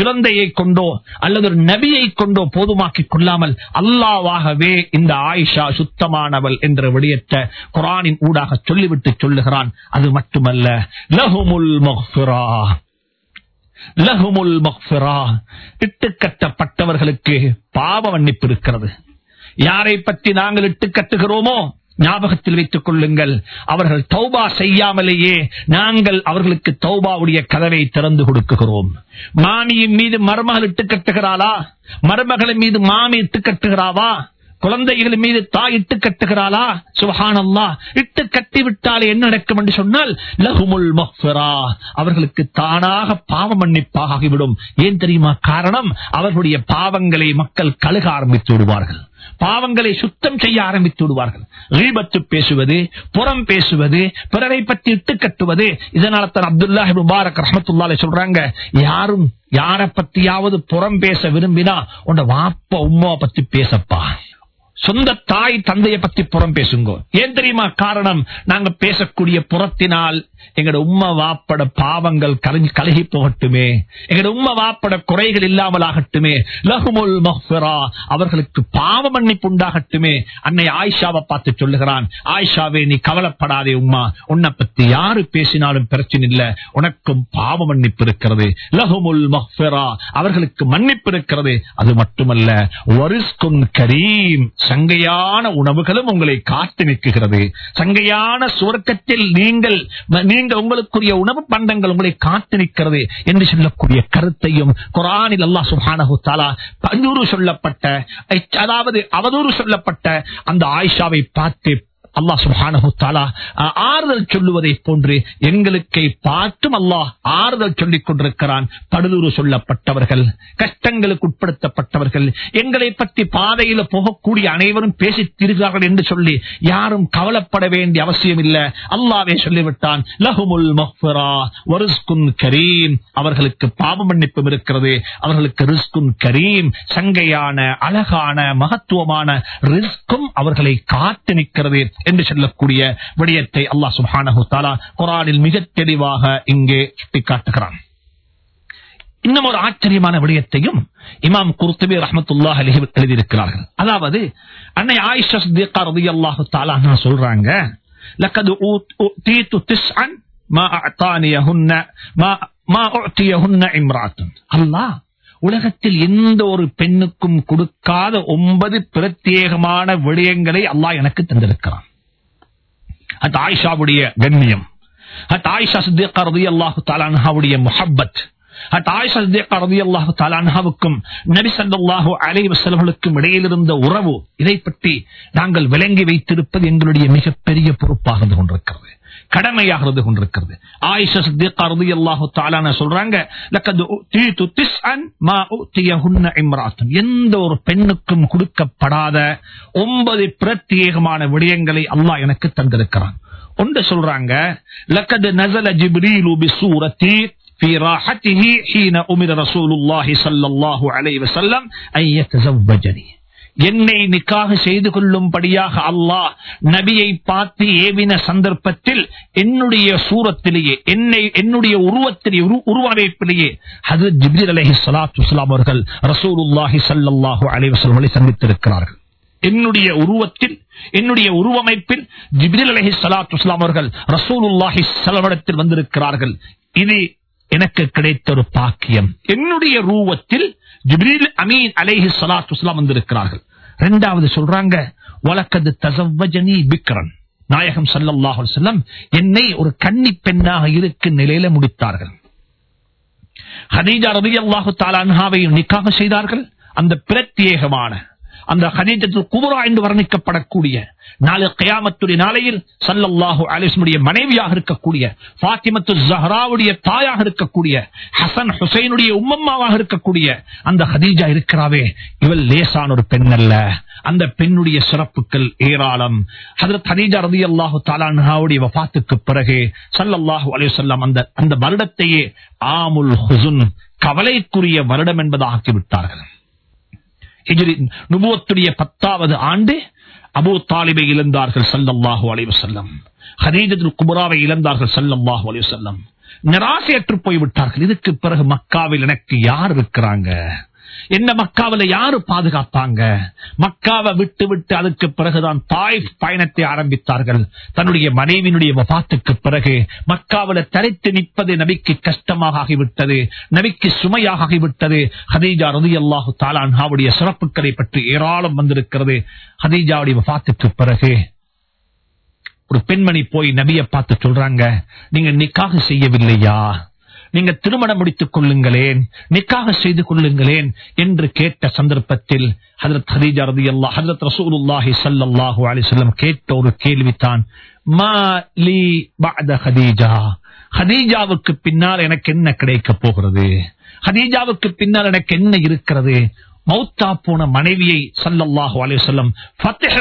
குழந்தையை கொண்டோ அல்லது ஒரு நபியை கொண்டோ போதுமாக்கிக் கொள்ளாமல் அல்லாவாகவே இந்த ஆயிஷா சுத்தமானவள் என்ற விடயத்தை குரானின் ஊடாக சொல்லிவிட்டு சொல்லுகிறான். அது மட்டுமல்ல லஹுமுல் மஹ்ஃபிரா லஹுமுல் மஹ்ஃபிரா திட்டுக்கட்டப்பட்டவர்களுக்கு பாவ மன்னிப்பு இருக்கிறது. யாரை பற்றி நாங்கள் இட்டு கட்டுகிறோமோ ஞாபகத்தில் வைத்துக் கொள்ளுங்கள். அவர்கள் தௌபா செய்யாமலேயே நாங்கள் அவர்களுக்கு தௌபாவுடைய கதவை திறந்து கொடுக்குகிறோம். மாமியின் மீது மருமகள் இட்டு கட்டுகிறாளா? மருமகளின் மீது மாமி இட்டு கட்டுகிறாவா? குழந்தைகள் மீது தாய் இட்டு கட்டுகிறாளா? சுபஹானல்லா. இட்டு கட்டி விட்டால் என்ன நடக்கும் என்று சொன்னால் லஹுமுல் மஃபிரா. அவர்களுக்கு தானாக பாவ மன்னிப்பாக ஆகிவிடும் ஏன் தெரியுமா? காரணம் அவர்களுடைய பாவங்களை மக்கள் கழுக ஆரம்பித்து விடுவார்கள். பாவங்களை சுத்தம் செய்ய ஆரம்பித்து விடுவார்கள். ரீபத்து பேசுவது புறம் பேசுவது பிறரை பற்றி இட்டு கட்டுவது இதனால தான் அப்துல்லா முபாரக் ரஹமத்துல்லாலே சொல்றாங்க யாரும் யாரை பத்தியாவது புறம் பேச விரும்பினா உன்னை வாப்ப உம்மாவை பத்தி பேசப்பா. சொந்த தாய் தந்தையை பத்தி புறம் பேசுங்க. ஏன் தெரியுமா காரணம்? நாங்க பேசக்கூடிய புறத்தினால் எங்கட உம்மா வாப்பட பாவங்கள் கலங்கி கலகி போகட்டுமே. எங்கட உம்மா வாப்பட குறைகள் இல்லாமல் ஆகட்டுமே லஹுமுல் மஹ்ஃபிரா அவர்களுக்கு பாவ மன்னிப்பு உண்டாகட்டுமே. அன்னை ஆயிஷாவை பார்த்து சொல்லுகிறான் ஆயிஷாவே நீ கவலைப்படாதே உம்மா. உன்னை பத்தி யாரு பேசினாலும் பிரச்சனை இல்ல. உனக்கும் பாவ மன்னிப்பு இருக்கிறது. லஹுமுல் மஹ்ஃபிரா அவர்களுக்கு மன்னிப்பு இருக்கிறது. அது மட்டுமல்ல வரிஸ்கும் கரீம் சங்கையான உணவுகளும் உங்களை காத்து நிற்குகிறது. சங்கையான சுவர்க்கத்தில் நீங்கள் நீங்கள் உங்களுக்குரிய உணவு பண்டங்கள் உங்களை காத்திருக்கிறது என்று சொல்லக்கூடிய கருத்தையும் குரானில் அல்லா சுப்ஹானஹு தஆலா பஞ்சூறு சொல்லப்பட்ட அதாவது அவதூறு சொல்லப்பட்ட அந்த ஆயிஷாவை பார்த்து அல்லா சுப்ஹானஹு அஹ், ஆறுதல் சொல்லுவதை போன்று எங்களுக்கு பார்த்தும் அல்லாஹ் ஆறுதல் சொல்லிக் கொண்டிருக்கிறான். படுதூறு சொல்லப்பட்டவர்கள் கஷ்டங்களுக்கு உட்படுத்தப்பட்டவர்கள் எங்களை பற்றி பாதையில போகக்கூடிய அனைவரும் பேசித் திரிகிறார்கள் என்று சொல்லி யாரும் கவலைப்பட வேண்டிய அவசியம் இல்லை. அல்லாவே சொல்லிவிட்டான் லஹுமுல் மஃபிரா வருஸ்குன் கரீம். அவர்களுக்கு பாவ மன்னிப்பும் இருக்கிறது. அவர்களுக்கு ரிஸ்குன் கரீம் சங்கையான அழகான மகத்துவமான ரிஸ்கும் அவர்களை காத்து நிற்கிறது. என்று சொல்லக்கூடிய விடயத்தை அல்லாஹ் சுப்ஹானஹு தாலா குரானில் மிக தெளிவாக இங்கே சுட்டிக்காட்டுகிறான். இன்னும் ஒரு ஆச்சரியமான விடயத்தையும் இமாம் குருத்துபி ரஹ்மத்துல்லாஹ் அலைஹி எழுதியிருக்கிறார்கள். அதாவது அன்னை ஆயிஷா சித்திகா ரலியல்லாஹு அல்லாஹு தாலா சொல்றாங்க லக்கது தீத்து திஸ் அன் மா அஅதானியஹுன்ன மா மா உஅதியஹுன்ன இம்ராத்துன். அல்லாஹ் உலகத்தில் எந்த ஒரு பெண்ணுக்கும் கொடுக்காத ஒன்பது பிரத்யேகமான விடயங்களை அல்லாஹ் எனக்கு தந்திருக்கிறான். அது ஆயிஷாவுடைய கண்ணியம். அது ஆயிஷா சித்திகா ரதி அல்லாஹு அன்ஹாவுடைய முஹப்பத். அது ஆயிஷா சித்திகா ரதி அல்லாஹு அன்ஹாவுக்கும் நபி ஸல்லல்லாஹு அலைஹி இடையில் இருந்த உறவு இதை பற்றி நாங்கள் விளங்கி வைத்திருப்பது எங்களுடைய மிகப்பெரிய பொறுப்பாக இருந்து கொண்டிருக்கிறது. கடமையாக இருந்து கொண்டிருக்கிறது ஆயிஷா சித்திகா ரலியல்லாஹு தஆலா சொல்றாங்க லக்கத் உதீது திஸ்அன் மா உதியஹுன்ன இம்ராத்துன் எந்த ஒரு பெண்ணுக்கும் கொடுக்கப்படாத ஒன்பது பிரத்யேகமான விடயங்களை அல்லாஹ் எனக்கு தந்திருக்கிறான் ஒன்று சொல்றாங்க லக்கத் நஸல ஜிப்ரீலு பிசூரத்தி في راحته حين أمر رسول الله صلى الله عليه وسلم أن يتزوجني என்னை நிக்காக செய்து கொள்ளும்படியாக அல்லாஹ் நபியை பார்த்து ஏவின சந்தர்ப்பத்தில் என்னுடைய சூரத்திலேயே என்னை என்னுடைய உருவத்திலே உரு- உருவமைப்பிலேயே ஹசரத் ஜிப்ரீல் அலஹி சலாத்து இஸ்லாம் அவர்கள் ரசூலுல்லாஹி ஸல்லல்லாஹு அலைவசல்களை சந்தித்திருக்கிறார்கள். என்னுடைய உருவத்தில் என்னுடைய உருவமைப்பில் ஜிப்ரீல் அலஹி சலாத்து இஸ்லாம் அவர்கள் ரசூலுல்லாஹி சலவடத்தில் வந்திருக்கிறார்கள். இது எனக்கு கிடைத்த ஒரு பாக்கியம். என்னுடைய ரூபத்தில் ஜிப்ரீல் அமீன் அலேஹி சலாத்து வந்திருக்கிறார்கள். இரண்டாவது சொல்றாங்க வழக்கது தசவ்வஜனி பிக்ரன். நாயகம் ஸல்லல்லாஹு செல்லம் என்னை ஒரு கன்னி பெண்ணாக இருக்கும் நிலையில முடித்தார்கள். ஹதீஜா ரவி அல்லாஹு அன்ஹாவை நிக்காக செய்தார்கள். அந்த பிரத்யேகமான அந்த ஹதீஜத்து குபுரா என்று வர்ணிக்கப்படக்கூடிய நாளை கயாமத்துடைய நாளையில் சல்லல்லாஹு அலிஸ்முடைய மனைவியாக இருக்கக்கூடிய பாத்திமத்து ஜஹராவுடைய தாயாக இருக்கக்கூடிய ஹசன் ஹுசைனுடைய உம்மம்மாவாக இருக்கக்கூடிய அந்த ஹதீஜா இருக்கிறாவே இவள் லேசான ஒரு பெண் அல்ல அந்த பெண்ணுடைய சிறப்புகள் ஏராளம். ஹதரத் ஹதீஜா ரதி அல்லாஹு தாலானுடைய வபாத்துக்கு பிறகு சல்லல்லாஹு அலிசல்லாம் அந்த அந்த வருடத்தையே ஆமுல் ஹுசுன் கவலைக்குரிய வருடம் என்பதாக்கிவிட்டார்கள். நுபுவத்துடைய பத்தாவது ஆண்டு அபு தாலிபை இழந்தார்கள் சல்லல்லாஹு அலைவசல்லம் ஹதீஜத்துல் குமராவை இழந்தார்கள் சல்லல்லாஹு அலைவசல்லம் நிராசையற்று போய்விட்டார்கள். இதுக்கு பிறகு மக்காவில் எனக்கு யார் இருக்கிறாங்க? என்ன மக்காவில யாரு பாதுகாப்பாங்க? மக்காவை விட்டு விட்டு அதுக்கு பிறகுதான் தாய் பயணத்தை ஆரம்பித்தார்கள். தன்னுடைய மனைவியினுடைய வபாத்துக்கு பிறகு மக்காவில தரைத்து நிற்பது நபிக்கு கஷ்டமாக ஆகிவிட்டது நபிக்கு சுமையாக ஆகிவிட்டது. ஹதீஜா ரதி அல்லாஹு தாலான்ஹாவுடைய சிறப்புகளை பற்றி ஏராளம் வந்திருக்கிறது. ஹதீஜாவுடைய வபாத்துக்கு பிறகு ஒரு பெண்மணி போய் நபியை பார்த்து சொல்றாங்க நீங்க நிக்காக செய்யவில்லையா? நீங்க திருமணம் முடித்துக் கொள்ளுங்களேன் நிக்காக செய்து கொள்ளுங்களேன் என்று கேட்ட சந்தர்ப்பத்தில் ஹதரத் ஹதீஜா ரதி அல்லா ஹதரத் ரசூலுல்லாஹி சல்லாஹூ அலிசல்லம் கேட்ட ஒரு கேள்வித்தான் மா ஹதீஜா? ஹதீஜாவுக்கு பின்னால் எனக்கு என்ன கிடைக்க போகிறது? ஹதீஜாவுக்கு பின்னால் எனக்கு என்ன இருக்கிறது? மௌத்தா போன மனைவியை சல்லல்லாஹு அலிசல்லம்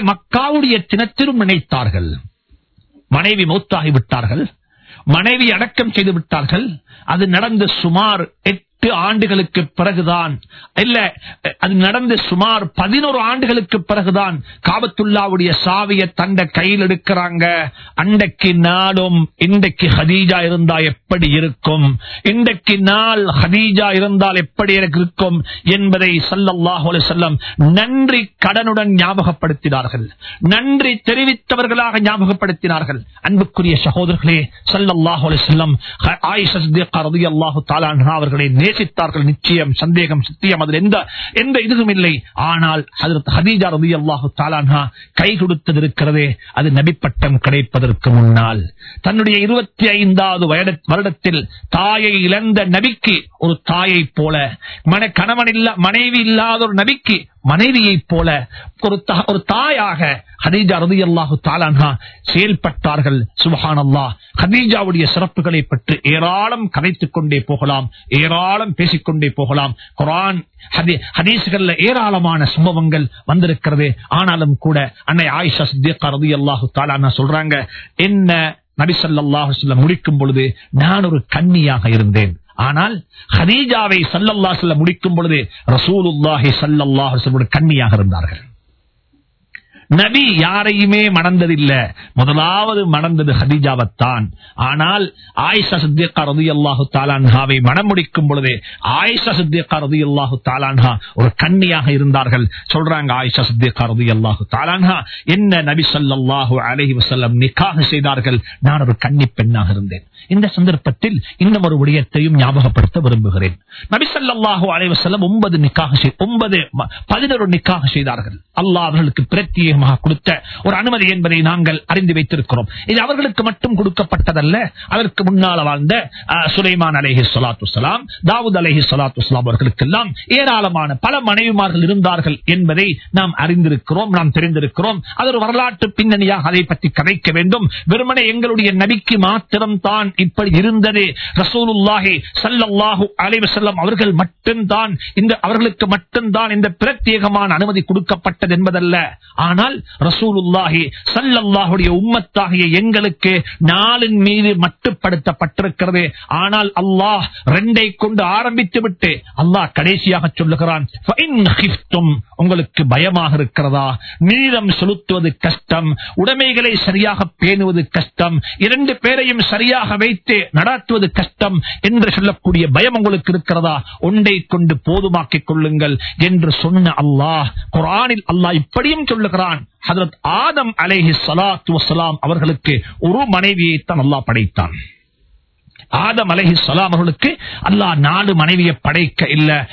மக்காவுடைய தினத்திலும் நினைத்தார்கள். மனைவி மௌத்தாகி விட்டார்கள். மனைவி அடக்கம் செய்து விட்டார்கள். அது நடந்து சுமார் எட்டு ஆண்டுகளுக்கு பிறகுதான் இல்ல அது நடந்து சுமார் பதினோரு ஆண்டுகளுக்கு பிறகுதான் காபத்துல்லாவுடைய சாவிய தண்ட கையில் எடுக்கிறாங்க. அண்டைக்கு நாளும் இன்றைக்கு ஹதீஜா இருந்தா எப்படி இருக்கும்? இன்றைக்கு நாள் ஹதீஜா இருந்தால் எப்படி எனக்கு இருக்கும் என்பதை சல்லல்லாஹு செல்லம் நன்றி கடனுடன் ஞாபகப்படுத்தினார்கள். நன்றி தெரிவித்தவர்களாக ஞாபகப்படுத்தினார்கள். அன்புக்குரிய சகோதரர்களே சல்லல்லாஹு செல்லம் அல்லாஹு தாலான் அவர்களை நேசித்தார்கள் நிச்சயம் சந்தேகம் சத்தியம் அதில் எந்த எந்த இதுவும் இல்லை. ஆனால் ஹதீஜா ரதி அல்லாஹு தாலான்ஹா கை கொடுத்தது இருக்கிறதே அது நபிப்பட்டம் கிடைப்பதற்கு முன்னால். தன்னுடைய இருபத்தி ஐந்தாவது வருடத்தில் தாயை இழந்த நபிக்கு ஒரு தாயை போல மன கணவன் இல்ல மனைவி இல்லாத ஒரு நபிக்கு மனைவியைப் போல ஒரு ஒரு தாயாக ஹதீஜா ரதி அல்லாஹு தாலான்ஹா செயல்பட்டார்கள். சுபஹான் அல்லாஹ் ஹதீஜாவுடைய சிறப்புகளை பற்றி ஏராளம் கதைத்துக் கொண்டே போகலாம். ஏராளம் பேசிக்கொண்டே போகலாம். குரான் ஹதீசுகள்ல ஏராளமான சம்பவங்கள் வந்திருக்கிறது. ஆனாலும் கூட அன்னை ஆயிஷா சித்தியக்கா ரதி அல்லாஹு தாலான்ஹா சொல்றாங்க என்ன நபிசல்லாஹு சொல்ல முடிக்கும் பொழுது நான் ஒரு கன்னியாக இருந்தேன். ஆனால் ஹதீஜாவை சல்லல்லா செல்ல முடிக்கும் பொழுது ரசூலுல்லாஹி சல்லல்லாஹ் கண்ணியாக இருந்தார்கள். நபி யாரையுமே மணந்ததில்லை. முதலாவது மணந்தது ஹதிஜாவத்தான். ஆனால் ஆயிஷா சித்தியக்கா ரதி அல்லாஹு தாலான்ஹாவை மனம் முடிக்கும் பொழுது ஆயிஷா சித்தியக்கா ரதி அல்லாஹு தாலான்ஹா ஒரு கண்ணியாக இருந்தார்கள். சொல்றாங்க ஆயிஷா சித்தியக்கா ரதி அல்லாஹு தாலான்ஹா என்ன நபி சல்லாஹு அலஹி வசல்லம் நிக்காக செய்தார்கள்? நான் ஒரு கன்னி பெண்ணாக இருந்தேன். இந்த சந்தர்ப்பத்தில் இன்னும் ஒரு விடயத்தையும் ஞாபகப்படுத்த விரும்புகிறேன். நபிசல்லாஹு சல்லாஹு அலைஹி ஒன்பது நிக்காக ஒன்பது பதினொரு நிக்காக செய்தார்கள். அல்லாஹ் அவர்களுக்கு பிரத்யேகமாக கொடுத்த ஒரு அனுமதி என்பதை நாங்கள் அறிந்து வைத்திருக்கிறோம். இது அவர்களுக்கு மட்டும் கொடுக்கப்பட்டதல்ல அதற்கு முன்னால் வாழ்ந்த சுலைமான் அலேஹி சலாத்து சலாம் தாவூத் அலேஹி சலாத்து சலாம் அவர்களுக்கெல்லாம் ஏராளமான பல மனைவிமார்கள் இருந்தார்கள் என்பதை நாம் அறிந்திருக்கிறோம் நாம் தெரிந்திருக்கிறோம். அது ஒரு வரலாற்று பின்னணியாக அதை பற்றி கதைக்க வேண்டும். வெறுமனை எங்களுடைய நபிக்கு மாத்திரம் தான் இப்படி இருந்தது. ரசூலுல்லாஹி சல்லல்லாஹு அலைவசல்லம் அவர்கள் மட்டும்தான் இந்த அவர்களுக்கு மட்டும்தான் இந்த பிரத்யேகமான அனுமதி கொடுக்கப்பட்டது என்பதல்ல. ஆனால் ரசூலுல்லாஹி சல்லல்லாஹுடைய உம்மத்தாகிய எங்களுக்கு நாளின் மீது மட்டுப்படுத்தப்பட்டிருக்கிறது. ஆனால் அல்லாஹ் ரெண்டை கொண்டு ஆரம்பித்து விட்டு அல்லாஹ் கடைசியாக சொல்லுகிறான் உங்களுக்கு பயமாக இருக்கிறதா? நீளம் செலுத்துவது கஷ்டம் உடைமைகளை சரியாக பேணுவது கஷ்டம் இரண்டு பேரையும் சரியாக வைத்து நடாத்துவது கஷ்டம் என்று சொல்லக்கூடிய பயம் உங்களுக்கு இருக்கிறதா? ஒன்றை கொண்டு போதுமாக்கிக் கொள்ளுங்கள் என்று சொன்ன அல்லாஹ் குரானில் அல்லாஹ் இப்படியும் சொல்லுகிறான். ஹதரத் ஆதம் அலேஹி சலாத்து வசலாம் அவர்களுக்கு ஒரு மனைவியை தான் அல்லாஹ் படைத்தான். ஆதம் அலஹி சலாம் அவர்களுக்கு அல்லாஹ் நாலு மனைவியை படைக்க இல்ல.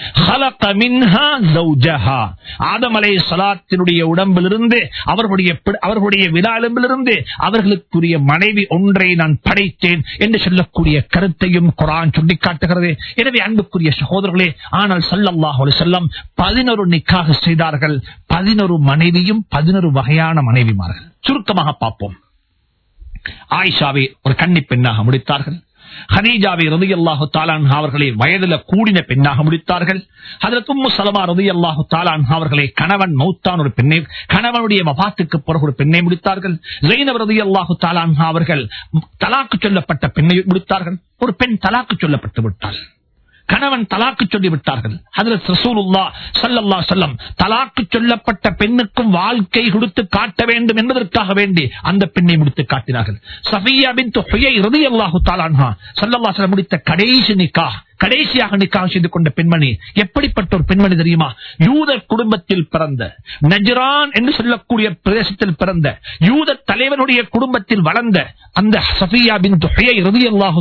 ஆதம் அலை சலாத்தினுடைய உடம்பிலிருந்து அவர்களுடைய அவர்களுடைய விழா அவர்களுக்குரிய மனைவி ஒன்றை நான் படைத்தேன் என்று சொல்லக்கூடிய கருத்தையும் குரான் சுட்டிக்காட்டுகிறது எனவே அன்புக்குரிய சகோதரர்களே ஆனால் சல்லாஹ் செல்லம் பதினொரு நிக்காக செய்தார்கள். பதினொரு மனைவியும் பதினொரு வகையான மனைவிமார்கள். சுருக்கமாக பார்ப்போம். ஆயிஷாவை ஒரு கன்னி பெண்ணாக முடித்தார்கள். ஹதீஜாவை ரதி அல்லாஹு தாலான் அவர்களை வயதுல கூடின பெண்ணாக முடித்தார்கள். அதற்கு சலமா ரதி அல்லாஹு தாலான் அவர்களை கணவன் மௌத்தான் ஒரு பெண்ணை கணவனுடைய மபாத்துக்கு பிறகு ஒரு பெண்ணை முடித்தார்கள். ஜெயினப் ரதி அல்லாஹு தாலான் அவர்கள் தலாக்கு சொல்லப்பட்ட பெண்ணை முடித்தார்கள். ஒரு பெண் தலாக்கு சொல்லப்பட்டு விட்டாள். கணவன் தலாக்கு சொல்லி விட்டார்கள் ஹதரத் ரசூலுல்லா ஸல்லல்லாஹு அலைஹி வஸல்லம் தலாக்கு சொல்லப்பட்ட பெண்ணுக்கும் வாழ்க்கை கொடுத்து காட்ட வேண்டும் என்பதற்காக வேண்டி அந்த பெண்ணை முடித்து காட்டினார்கள். சஃபியா பின்த் ஹுயை ரலியல்லாஹு தஆலா அன்ஹா ஸல்லல்லாஹு அலைஹி முடித்த கடைசி நிக்காஹ். கடைசியாக நிக்காக செய்து கொண்ட பெண்மணி எப்படிப்பட்ட ஒரு பெண்மணி தெரியுமா? யூத குடும்பத்தில் பிறந்த நஜரான் என்று சொல்லக்கூடிய பிரதேசத்தில் பிறந்த யூத தலைவனுடைய குடும்பத்தில் வளர்ந்த அந்த சஃபியா பின் துஹையை ரலியல்லாஹு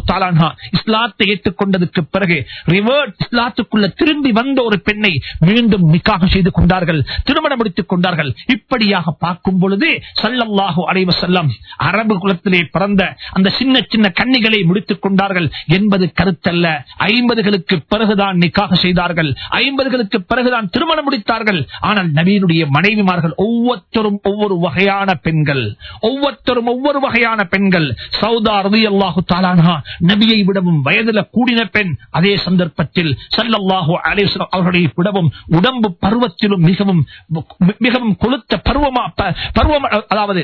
இஸ்லாத்தை ஏற்றுக்கொண்டதற்கு பிறகு ரிவர்ட் இஸ்லாத்துக்குள்ள திரும்பி வந்த ஒரு பெண்ணை மீண்டும் நிக்காக செய்து கொண்டார்கள் திருமணம் முடித்துக் கொண்டார்கள். இப்படியாக பார்க்கும் பொழுது சல்லல்லாஹு அலைஹி வஸல்லம் அரபு குலத்திலே பிறந்த அந்த சின்ன சின்ன கன்னிகளை முடித்துக் கொண்டார்கள் என்பது கருத்தல்ல. ஐந்து ஐம்பதுகளுக்கு பிறகுதான் நிக்காக செய்தார்கள். ஐம்பதுகளுக்கு பிறகுதான் திருமணம் முடித்தார்கள். ஆனால் நபியினுடைய மனைவிமார்கள் ஒவ்வொருத்தரும் ஒவ்வொரு வகையான பெண்கள். ஒவ்வொருத்தரும் ஒவ்வொரு வகையான பெண்கள். சவுதா ரவி அல்லாஹு தாலானா நபியை விடவும் வயதில கூடின பெண். அதே சந்தர்ப்பத்தில் சல்லல்லாஹு அலைஹி அவர்களை விடவும் உடம்பு பருவத்திலும் மிகவும் மிகவும் கொளுத்த பருவமா பருவம் அதாவது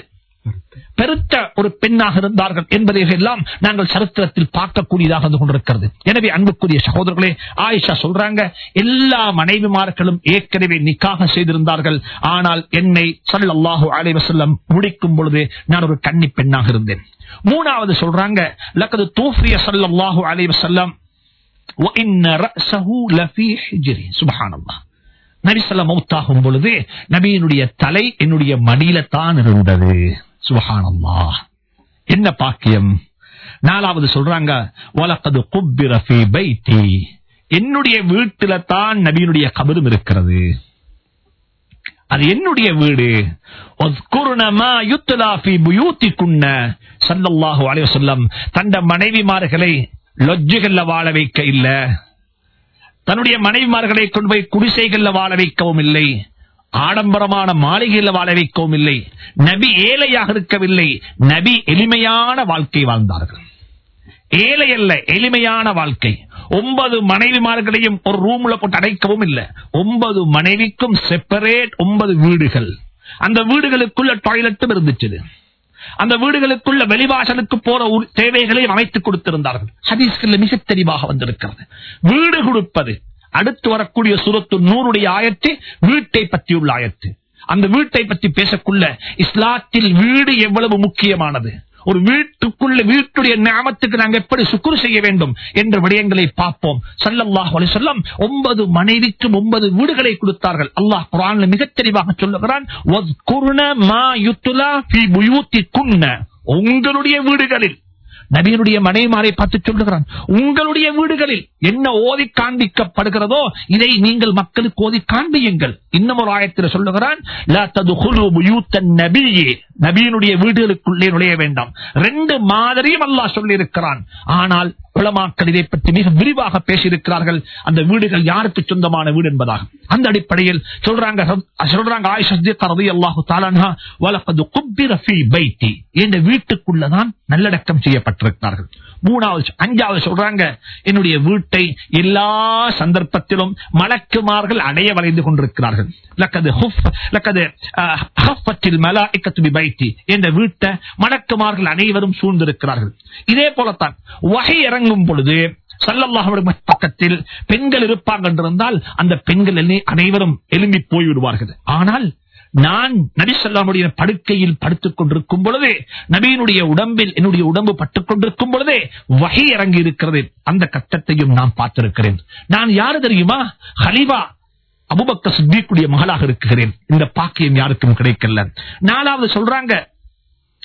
பெருத்த ஒரு பெண்ணாக இருந்தார்கள் என்பதை எல்லாம் நாங்கள் சரித்திரத்தில் பார்க்கக்கூடியதாக இருந்து கொண்டிருக்கிறது. எனவே அன்புக்குரிய சகோதரர்களே ஆயிஷா சொல்றாங்க எல்லா மனைவிமார்களும் ஏற்கனவே நிக்காக செய்திருந்தார்கள். ஆனால் என்னை சல்லாஹு அலைவசல்லம் முடிக்கும் பொழுது நான் ஒரு கன்னி பெண்ணாக இருந்தேன். மூணாவது சொல்றாங்க லக்கது தூஃபிய சல்லாஹு அலைவசல்லம் சுபஹானல்லா நபிசல்ல மௌத்தாகும் பொழுது நபியினுடைய தலை என்னுடைய மடியில தான் இருந்தது. சுபகானம்மா என்ன பாக்கியம்? நாலாவது சொல்றாங்க வலக்கது குப்பிரஃபி பைத்தி. என்னுடைய வீட்டில தான் நபியினுடைய கபரும் இருக்கிறது. அது என்னுடைய வீடு. தண்ட மனைவிமார்களை லொஜ்ஜுகள்ல வாழ வைக்க இல்ல. தன்னுடைய மனைவிமார்களை கொண்டு போய் குடிசைகள்ல வாழ வைக்கவும் இல்லை. ஆடம்பரமான மாளிகையில் வாழ வைக்கவும் இல்லை. நபி ஏழையாக இருக்கவில்லை. நபி எளிமையான வாழ்க்கை வாழ்ந்தார்கள். ஏழை அல்ல எளிமையான வாழ்க்கை. ஒன்பது மனைவிமார்களையும் ஒரு ரூம்ல போட்டு அடைக்கவும் இல்லை. ஒன்பது மனைவிக்கும் செப்பரேட் ஒன்பது வீடுகள். அந்த வீடுகளுக்குள்ள டாய்லெட்டும் இருந்துச்சு. அந்த வீடுகளுக்குள்ள வெளிவாசலுக்கு போற தேவைகளையும் தேவைகளை அமைத்துக் கொடுத்திருந்தார்கள். ஹதீஸ்கள் மிக தெளிவாக வந்திருக்கிறது. வீடு கொடுப்பது. அடுத்து வரக்கூடிய சுரத்து நூறுடைய ஆயத்து வீட்டை பற்றியுள்ள ஆயத்து. அந்த வீட்டை பற்றி பேசக்குள்ள இஸ்லாத்தில் வீடு எவ்வளவு முக்கியமானது? ஒரு வீட்டுக்குள்ள வீட்டுடைய ஞாபகத்துக்கு நாங்க எப்படி சுக்குறு செய்ய வேண்டும் என்ற விடயங்களை பார்ப்போம். சல்லல்லாஹு அலைஹி சொல்லம் ஒன்பது மனைவிக்கும் ஒன்பது வீடுகளை கொடுத்தார்கள். அல்லாஹ் குர்ஆன்ல மிக தெளிவாக சொல்லுகிறான் உங்களுடைய வீடுகளில் நபியனுடைய மனைவிமாரை பார்த்து சொல்லுகிறான் உங்களுடைய வீடுகளில் என்ன ஓதி காண்பிக்கப்படுகிறதோ இதை நீங்கள் மக்களுக்கு ஓதி காண்பியுங்கள். இன்னும் ஒரு ஆயத்தில் சொல்லுகிறான் நபியினுடைய வீடுகளுக்குள்ளே நுழைய வேண்டாம். ரெண்டு மாதிரியும் அல்லாஹ் சொல்லி இருக்கிறான் ஆனால் உலமாக்கள் இதை பற்றி மிக விரிவாக பேசியிருக்கிறார்கள். அந்த வீடுகள் யாருக்கு சொந்தமான வீடு என்பதாக. அந்த அடிப்படையில் சொல்றாங்க சொல்றாங்க ஆயிஷா வீட்டுக்குள்ளதான் நல்லடக்கம் செய்யப்பட்டிருக்கிறார்கள். மூணாவது அஞ்சாவது சொல்றாங்க. என்னுடைய வீட்டை எல்லா சந்தர்ப்பத்திலும் மலக்குமார்கள் அடைய வளைந்து கொண்டிருக்கிறார்கள். மலா ஹுஃப் லக்கது என்ற வீட்டை மலக்குமார்கள் அனைவரும் சூழ்ந்திருக்கிறார்கள். இதே போலத்தான் வகை இறங்கும் பொழுது சல்லல்லாஹுடைய பக்கத்தில் பெண்கள் இருப்பாங்க என்றிருந்தால் அந்த பெண்கள் அனைவரும் எழும்பி போய்விடுவார்கள். ஆனால் நான் நபி சொல்லாமுடைய படுக்கையில் படுத்துக் கொண்டிருக்கும் பொழுதே நபியினுடைய உடம்பில் என்னுடைய உடம்பு பட்டுக் கொண்டிருக்கும் பொழுதே வகை இறங்கி இருக்கிறது. அந்த கட்டத்தையும் நான் பார்த்திருக்கிறேன். நான் யாரு தெரியுமா? ஹலிவா அபுபக்க சித்திக்குடைய மகளாக இருக்கிறேன். இந்த பாக்கியம் யாருக்கும் கிடைக்கல. நாலாவது சொல்றாங்க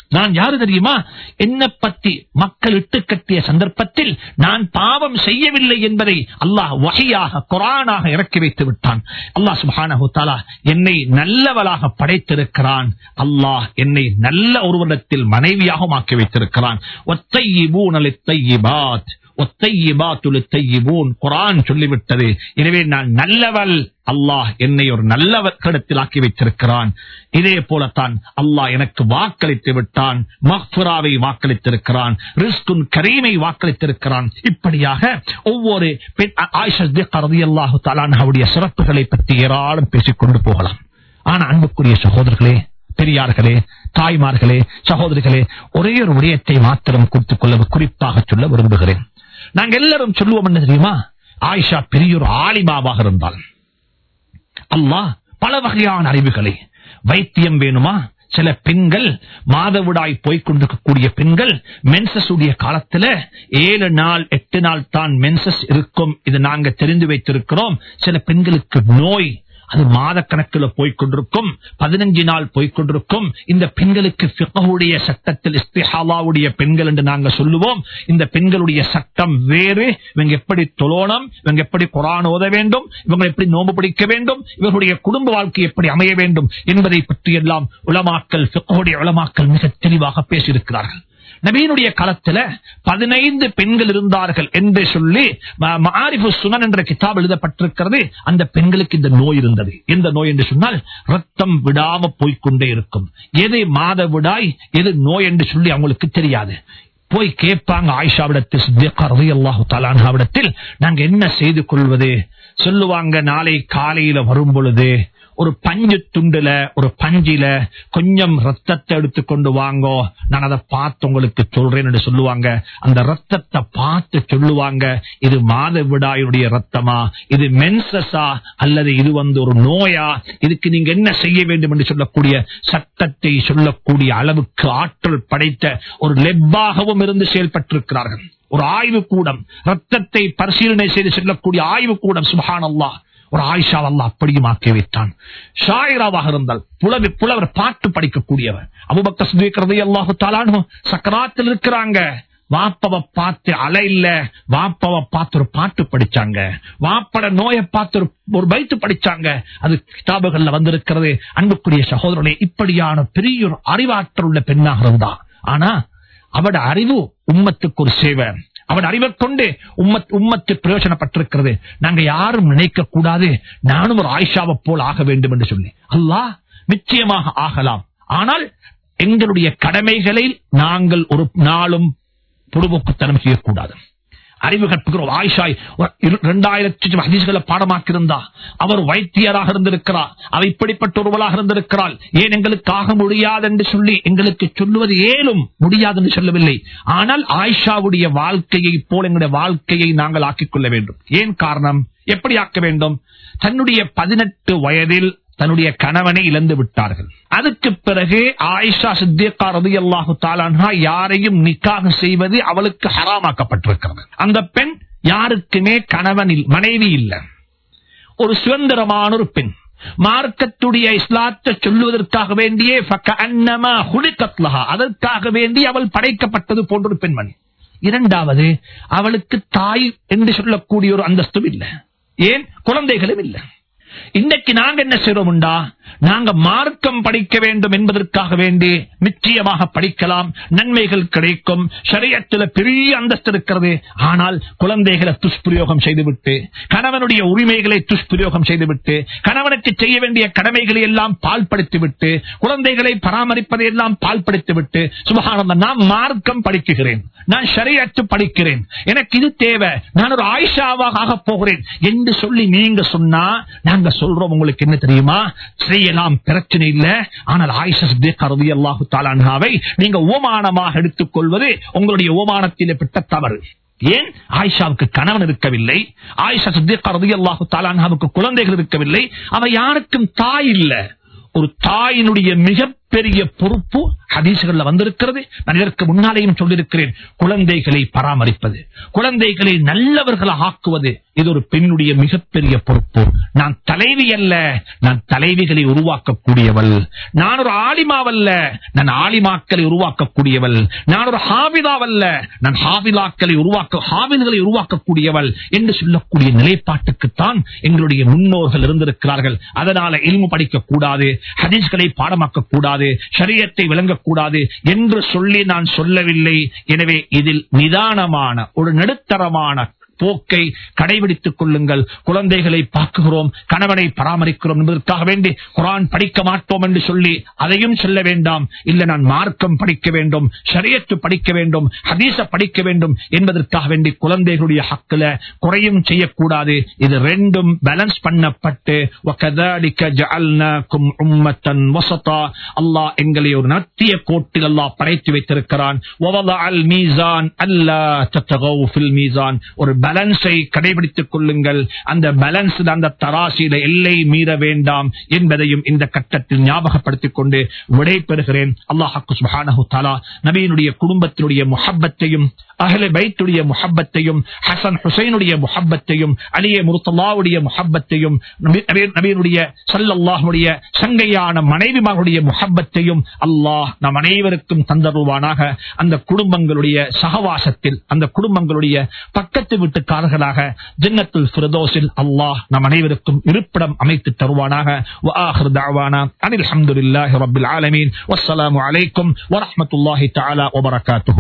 நான் யாரு தெரியுமா? என்ன பத்தி மக்கள் இட்டு கட்டிய சந்தர்ப்பத்தில் நான் பாவம் செய்யவில்லை என்பதை அல்லாஹ் வகையாக குரானாக இறக்கி வைத்து விட்டான். அல்லாஹ் சுபானா என்னை நல்லவளாக படைத்திருக்கிறான். அல்லாஹ் என்னை நல்ல ஒருவரிடத்தில் மனைவியாகவும் ஆக்கி வைத்திருக்கிறான். ஒத்தையிபூனல் தையிபாத் குரான் சொல்லிவிட்டது. எனவே நான் நல்லவள். அல்லாஹ் என்னை ஒரு நல்லவர்களிடத்தில் ஆக்கி வைத்திருக்கிறான். இதே போலத்தான் அல்லாஹ் எனக்கு வாக்களித்து விட்டான். மஹ்புராவை வாக்களித்திருக்கிறான். ரிஸ்குன் கரீமை வாக்களித்திருக்கிறான். இப்படியாக ஒவ்வொரு அல்லாஹு தாலானுடைய சிறப்புகளை பற்றி ஏராளம் பேசிக் கொண்டு போகலாம். ஆனா அன்புக்குரிய சகோதரர்களே பெரியார்களே தாய்மார்களே சகோதரிகளே ஒரே ஒரு விடயத்தை மாத்திரம் குறித்துக் கொள்ள குறிப்பாக சொல்ல விரும்புகிறேன். நாங்க எல்லாரும் சொல்லுவோம் என்ன தெரியுமா? ஆயிஷா பெரிய ஒரு ஆலிமாவாக இருந்தால் அல்லாஹ் பல வகையான அறிவுகளை. வைத்தியம் வேணுமா? சில பெண்கள் மாதவிடாய் போய்கொண்டிருக்கக்கூடிய பெண்கள் மென்சஸ் உடைய காலத்துல ஏழு நாள் எட்டு நாள் தான் மென்சஸ் இருக்கும். இது நாங்க தெரிந்து வைத்திருக்கிறோம். சில பெண்களுக்கு நோய் அது மாதக்கணக்கில் போய்கொண்டிருக்கும் பதினஞ்சு நாள் போய்கொண்டிருக்கும் இந்த பெண்களுக்கு பிகவுடைய சட்டத்தில் இஸ்திஹாலாவுடைய பெண்கள் என்று நாங்க சொல்லுவோம். இந்த பெண்களுடைய சட்டம் வேறு. இவங்க எப்படி தொலோனம் இவங்க எப்படி குரான் ஓத வேண்டும்? இவங்க எப்படி நோம்பு பிடிக்க வேண்டும்? இவர்களுடைய குடும்ப வாழ்க்கை எப்படி அமைய வேண்டும்? என்பதை பற்றி எல்லாம் உலமாக்கல் பிகவுடைய உலமாக்கல் மிக தெளிவாக பேசியிருக்கிறார்கள். நபீனுடைய காலத்துல பதினைந்து பெண்கள் இருந்தார்கள் என்று சொல்லி மாரிபு சுனன் என்ற கிதாப் எழுதப்பட்டிருக்கிறது. அந்த பெண்களுக்கு இந்த நோய் இருந்தது. எந்த நோய் என்று சொன்னால் ரத்தம் விடாம போய்கொண்டே இருக்கும். எது மாத விடாய் எது நோய் என்று சொல்லி அவங்களுக்கு தெரியாது. போய் கேட்பாங்க ஆயிஷாவிடத்தில் நாங்க என்ன செய்து கொள்வது? சொல்லுவாங்க நாளை காலையில வரும் பொழுது ஒரு பஞ்சு துண்டுல ஒரு பஞ்சில கொஞ்சம் ரத்தத்தை எடுத்து கொண்டு வாங்கோ. நான் அதை பார்த்து உங்களுக்கு சொல்றேன் என்று சொல்லுவாங்க. அந்த ரத்தத்தை பார்த்து சொல்லுவாங்க. இது மாதவிடாயுடைய ரத்தமா? இது மென்சஸா? அல்லது இது வந்து ஒரு நோயா? இதுக்கு நீங்க என்ன செய்ய வேண்டும் என்று சொல்லக்கூடிய சட்டத்தை சொல்லக்கூடிய அளவுக்கு ஆற்றல் படைத்த ஒரு லெப்பாகவும் இருந்து செயல்பட்டிருக்கிறார்கள். ஒரு ஆய்வு கூடம் ரத்தத்தை பரிசீலனை செய்து செல்லக்கூடிய ஆய்வு கூடம் சுபான் அல்லாஹ் ஒரு ஆயிஷா அல்லா அப்படியும் ஆக்கி வைத்தான். ஷாயிராவாக இருந்தால் புலவி புலவர் பாட்டு படிக்கக்கூடியவர். அபுபக்க சுதீக்கிறது அல்லாஹு தாலானு சக்கராத்தில் இருக்கிறாங்க. வாப்பவ பார்த்து அலை இல்ல. வாப்பவ பார்த்து ஒரு பாட்டு படிச்சாங்க. வாப்பட நோயை பார்த்து ஒரு பைத்து படிச்சாங்க. அது கிதாபுகள்ல வந்திருக்கிறது. அன்புக்குரிய சகோதரனே இப்படியான பெரிய ஒரு அறிவாற்றல் உள்ள பெண்ணாக இருந்தா. ஆனா அவட அறிவு உம்மத்துக்கு ஒரு சேவை. அவன் அறிவை கொண்டு உம்மத் உம்மத்து பிரயோஜனப்பட்டிருக்கிறது. நாங்க யாரும் நினைக்க கூடாது நானும் ஒரு ஆயிஷாவை போல் ஆக வேண்டும் என்று சொல்லி. அல்லாஹ் நிச்சயமாக ஆகலாம். ஆனால் எங்களுடைய கடமைகளை நாங்கள் ஒரு நாளும் பொடுபோக்குத்தனம் செய்யக்கூடாது. அறிவு கற்புகிறோம் ஆயிஷாய் இரண்டாயிரத்தி ஹதீஸ்களை பாடமாக்கியிருந்தா. அவர் வைத்தியராக இருந்திருக்கிறார். அவர் இப்படிப்பட்ட ஒருவராக இருந்திருக்கிறாள். ஏன் எங்களுக்கு ஆக முடியாது என்று சொல்லி எங்களுக்கு சொல்லுவது ஏலும் முடியாது என்று சொல்லவில்லை. ஆனால் ஆயிஷாவுடைய வாழ்க்கையை போல எங்களுடைய வாழ்க்கையை நாங்கள் ஆக்கிக் கொள்ள வேண்டும். ஏன் காரணம்? எப்படி ஆக்க வேண்டும்? தன்னுடைய பதினெட்டு வயதில் தன்னுடைய கணவனை இழந்து விட்டார்கள். அதுக்கு பிறகு ஆயிஷா சித்தியக்கா ரதி அல்லாஹு தாலான்ஹா யாரையும் நிக்காக செய்வது அவளுக்கு ஹராமாக்கப்பட்டிருக்கிறது. அந்த பெண் யாருக்குமே கணவன் மனைவி இல்லை. ஒரு சுதந்திரமான ஒரு பெண். மார்க்கத்துடைய இஸ்லாத்தை சொல்லுவதற்காக வேண்டியே அதற்காக வேண்டி அவள் படைக்கப்பட்டது போன்ற ஒரு பெண்மணி. இரண்டாவது அவளுக்கு தாய் என்று சொல்லக்கூடிய ஒரு அந்தஸ்தும் இல்லை. ஏன்? குழந்தைகளும் இல்லை. இன்னைக்கு நாங்க என்ன செய்றோம்டா நாங்க மார்க்கம் படிக்க வேண்டும் என்பதற்காக வேண்டி நிச்சயமாக படிக்கலாம் நன்மைகள் கிடைக்கும் சரியத்தில் பெரிய அந்தஸ்து இருக்கிறது. ஆனால் குழந்தைகளை துஷ்பிரயோகம் செய்துவிட்டு கணவனுடைய உரிமைகளை துஷ்பிரயோகம் செய்துவிட்டு கணவனுக்கு செய்ய வேண்டிய கடமைகளை எல்லாம் பால்படுத்திவிட்டு குழந்தைகளை பராமரிப்பதை எல்லாம் பால்படுத்திவிட்டு சுபகானந்த நான் மார்க்கம் படிக்குகிறேன். நான் ஷரியத்து படிக்கிறேன். எனக்கு இது தேவை. நான் ஒரு ஆயிஷாவாக ஆக போகிறேன். என்று சொல்லி நீங்க சொன்னா நாங்க சொல்றோம். உங்களுக்கு என்ன தெரியுமா? அதையெல்லாம் பிரச்சனை இல்ல. ஆனால் ஆயிஷா ரவி அல்லாஹு தாலான்ஹாவை நீங்க ஓமானமாக எடுத்துக் கொள்வது உங்களுடைய ஓமானத்திலே பெற்ற தவறு. ஏன்? ஆயிஷாவுக்கு கணவன் இருக்கவில்லை. ஆயிஷா சித்திகா ரவி அல்லாஹு தாலான்ஹாவுக்கு குழந்தைகள் இருக்கவில்லை. அவ யாருக்கும் தாய் இல்ல. ஒரு தாயினுடைய மிகப்பெரிய பொறுப்பு ஹதீசுகள்ல வந்திருக்கிறது. நான் இதற்கு முன்னாலேயும் சொல்லியிருக்கிறேன். குழந்தைகளை பராமரிப்பது. குழந்தைகளை நல்லவர்களாக ஆக்குவது. இது ஒரு பெண்ணுடைய மிகப்பெரிய பொறுப்பு. நான் தலைவி அல்ல. நான் தலைவிகளை உருவாக்கக்கூடியவள். நான் ஒரு ஆலிமாவல்ல. நான் ஆலிமாக்களை உருவாக்கக்கூடியவள். நான் ஒரு ஹாவிதாவல்ல நான் ஹாவிதாக்களை உருவாக்க ஹாவில்களை உருவாக்கக்கூடியவள் என்று சொல்லக்கூடிய நிலைப்பாட்டுக்குத்தான் எங்களுடைய முன்னோர்கள் இருந்திருக்கிறார்கள். அதனால இல்மு படிக்க கூடாது ஹதீஸ்களை பாடமாக்க கூடாது விளங்க இருக்கக்கூடாது என்று சொல்லி நான் சொல்லவில்லை. எனவே இதில் நிதானமான ஒரு நடுத்தரமான போக்கை கடைபிடித்துக் கொள்ளுங்கள். குழந்தைகளை பார்க்குகிறோம் கணவனை பராமரிக்கிறோம் என்பதற்காக வேண்டி குரான் படிக்க மாட்டோம் என்று சொல்லி அதையும் சொல்ல வேண்டாம். இல்லை நான் மார்க்கம் படிக்க வேண்டும் சரியத்து படிக்க வேண்டும் ஹதீச படிக்க வேண்டும் என்பதற்காக வேண்டி குழந்தைகளுடைய ஹக்கில குறையும் செய்யக்கூடாது. இது ரெண்டும் பேலன்ஸ் பண்ணப்பட்டு அல்லாஹ் எங்களை ஒரு நத்திய கோட்டில் அல்லாஹ் படைத்து வைத்திருக்கிறான். ஒரு பேலன்ஸை கடைபிடித்துக் கொள்ளுங்கள். அந்த பேலன்ஸ் அந்த தராசியில எல்லை மீற வேண்டாம் என்பதையும் இந்த கட்டத்தில் ஞாபகப்படுத்திக் கொண்டு விடை பெறுகிறேன் அல்லாஹாக்கு சுபானு தாலா நபியினுடைய குடும்பத்தினுடைய முஹப்பத்தையும் அஹ்ல பைத்துடைய முஹப்பத்தையும் ஹசன் ஹுசைனுடைய முஹப்பத்தையும் அலியே முருத்தல்லாவுடைய முஹப்பத்தையும் நபி- நபி- நபியினுடைய சல்லல்லாஹுடைய சங்கையான மனைவிமார்களுடைய முஹப்பத்தையும் அல்லாஹ் நம் அனைவருக்கும் தந்தருவானாக அந்த குடும்பங்களுடைய சகவாசத்தில் அந்த குடும்பங்களுடைய பக்கத்து வீட்டுக்காரர்களாக ஜன்னத்துல் ஃபிரதோஸில் அல்லாஹ் நம் அனைவருக்கும் இருப்பிடம் அமைத்து தருவானாக وآخر دعوانا أن الحمد لله رب العالمين والسلام عليكم ورحمة الله تعالى وبركاته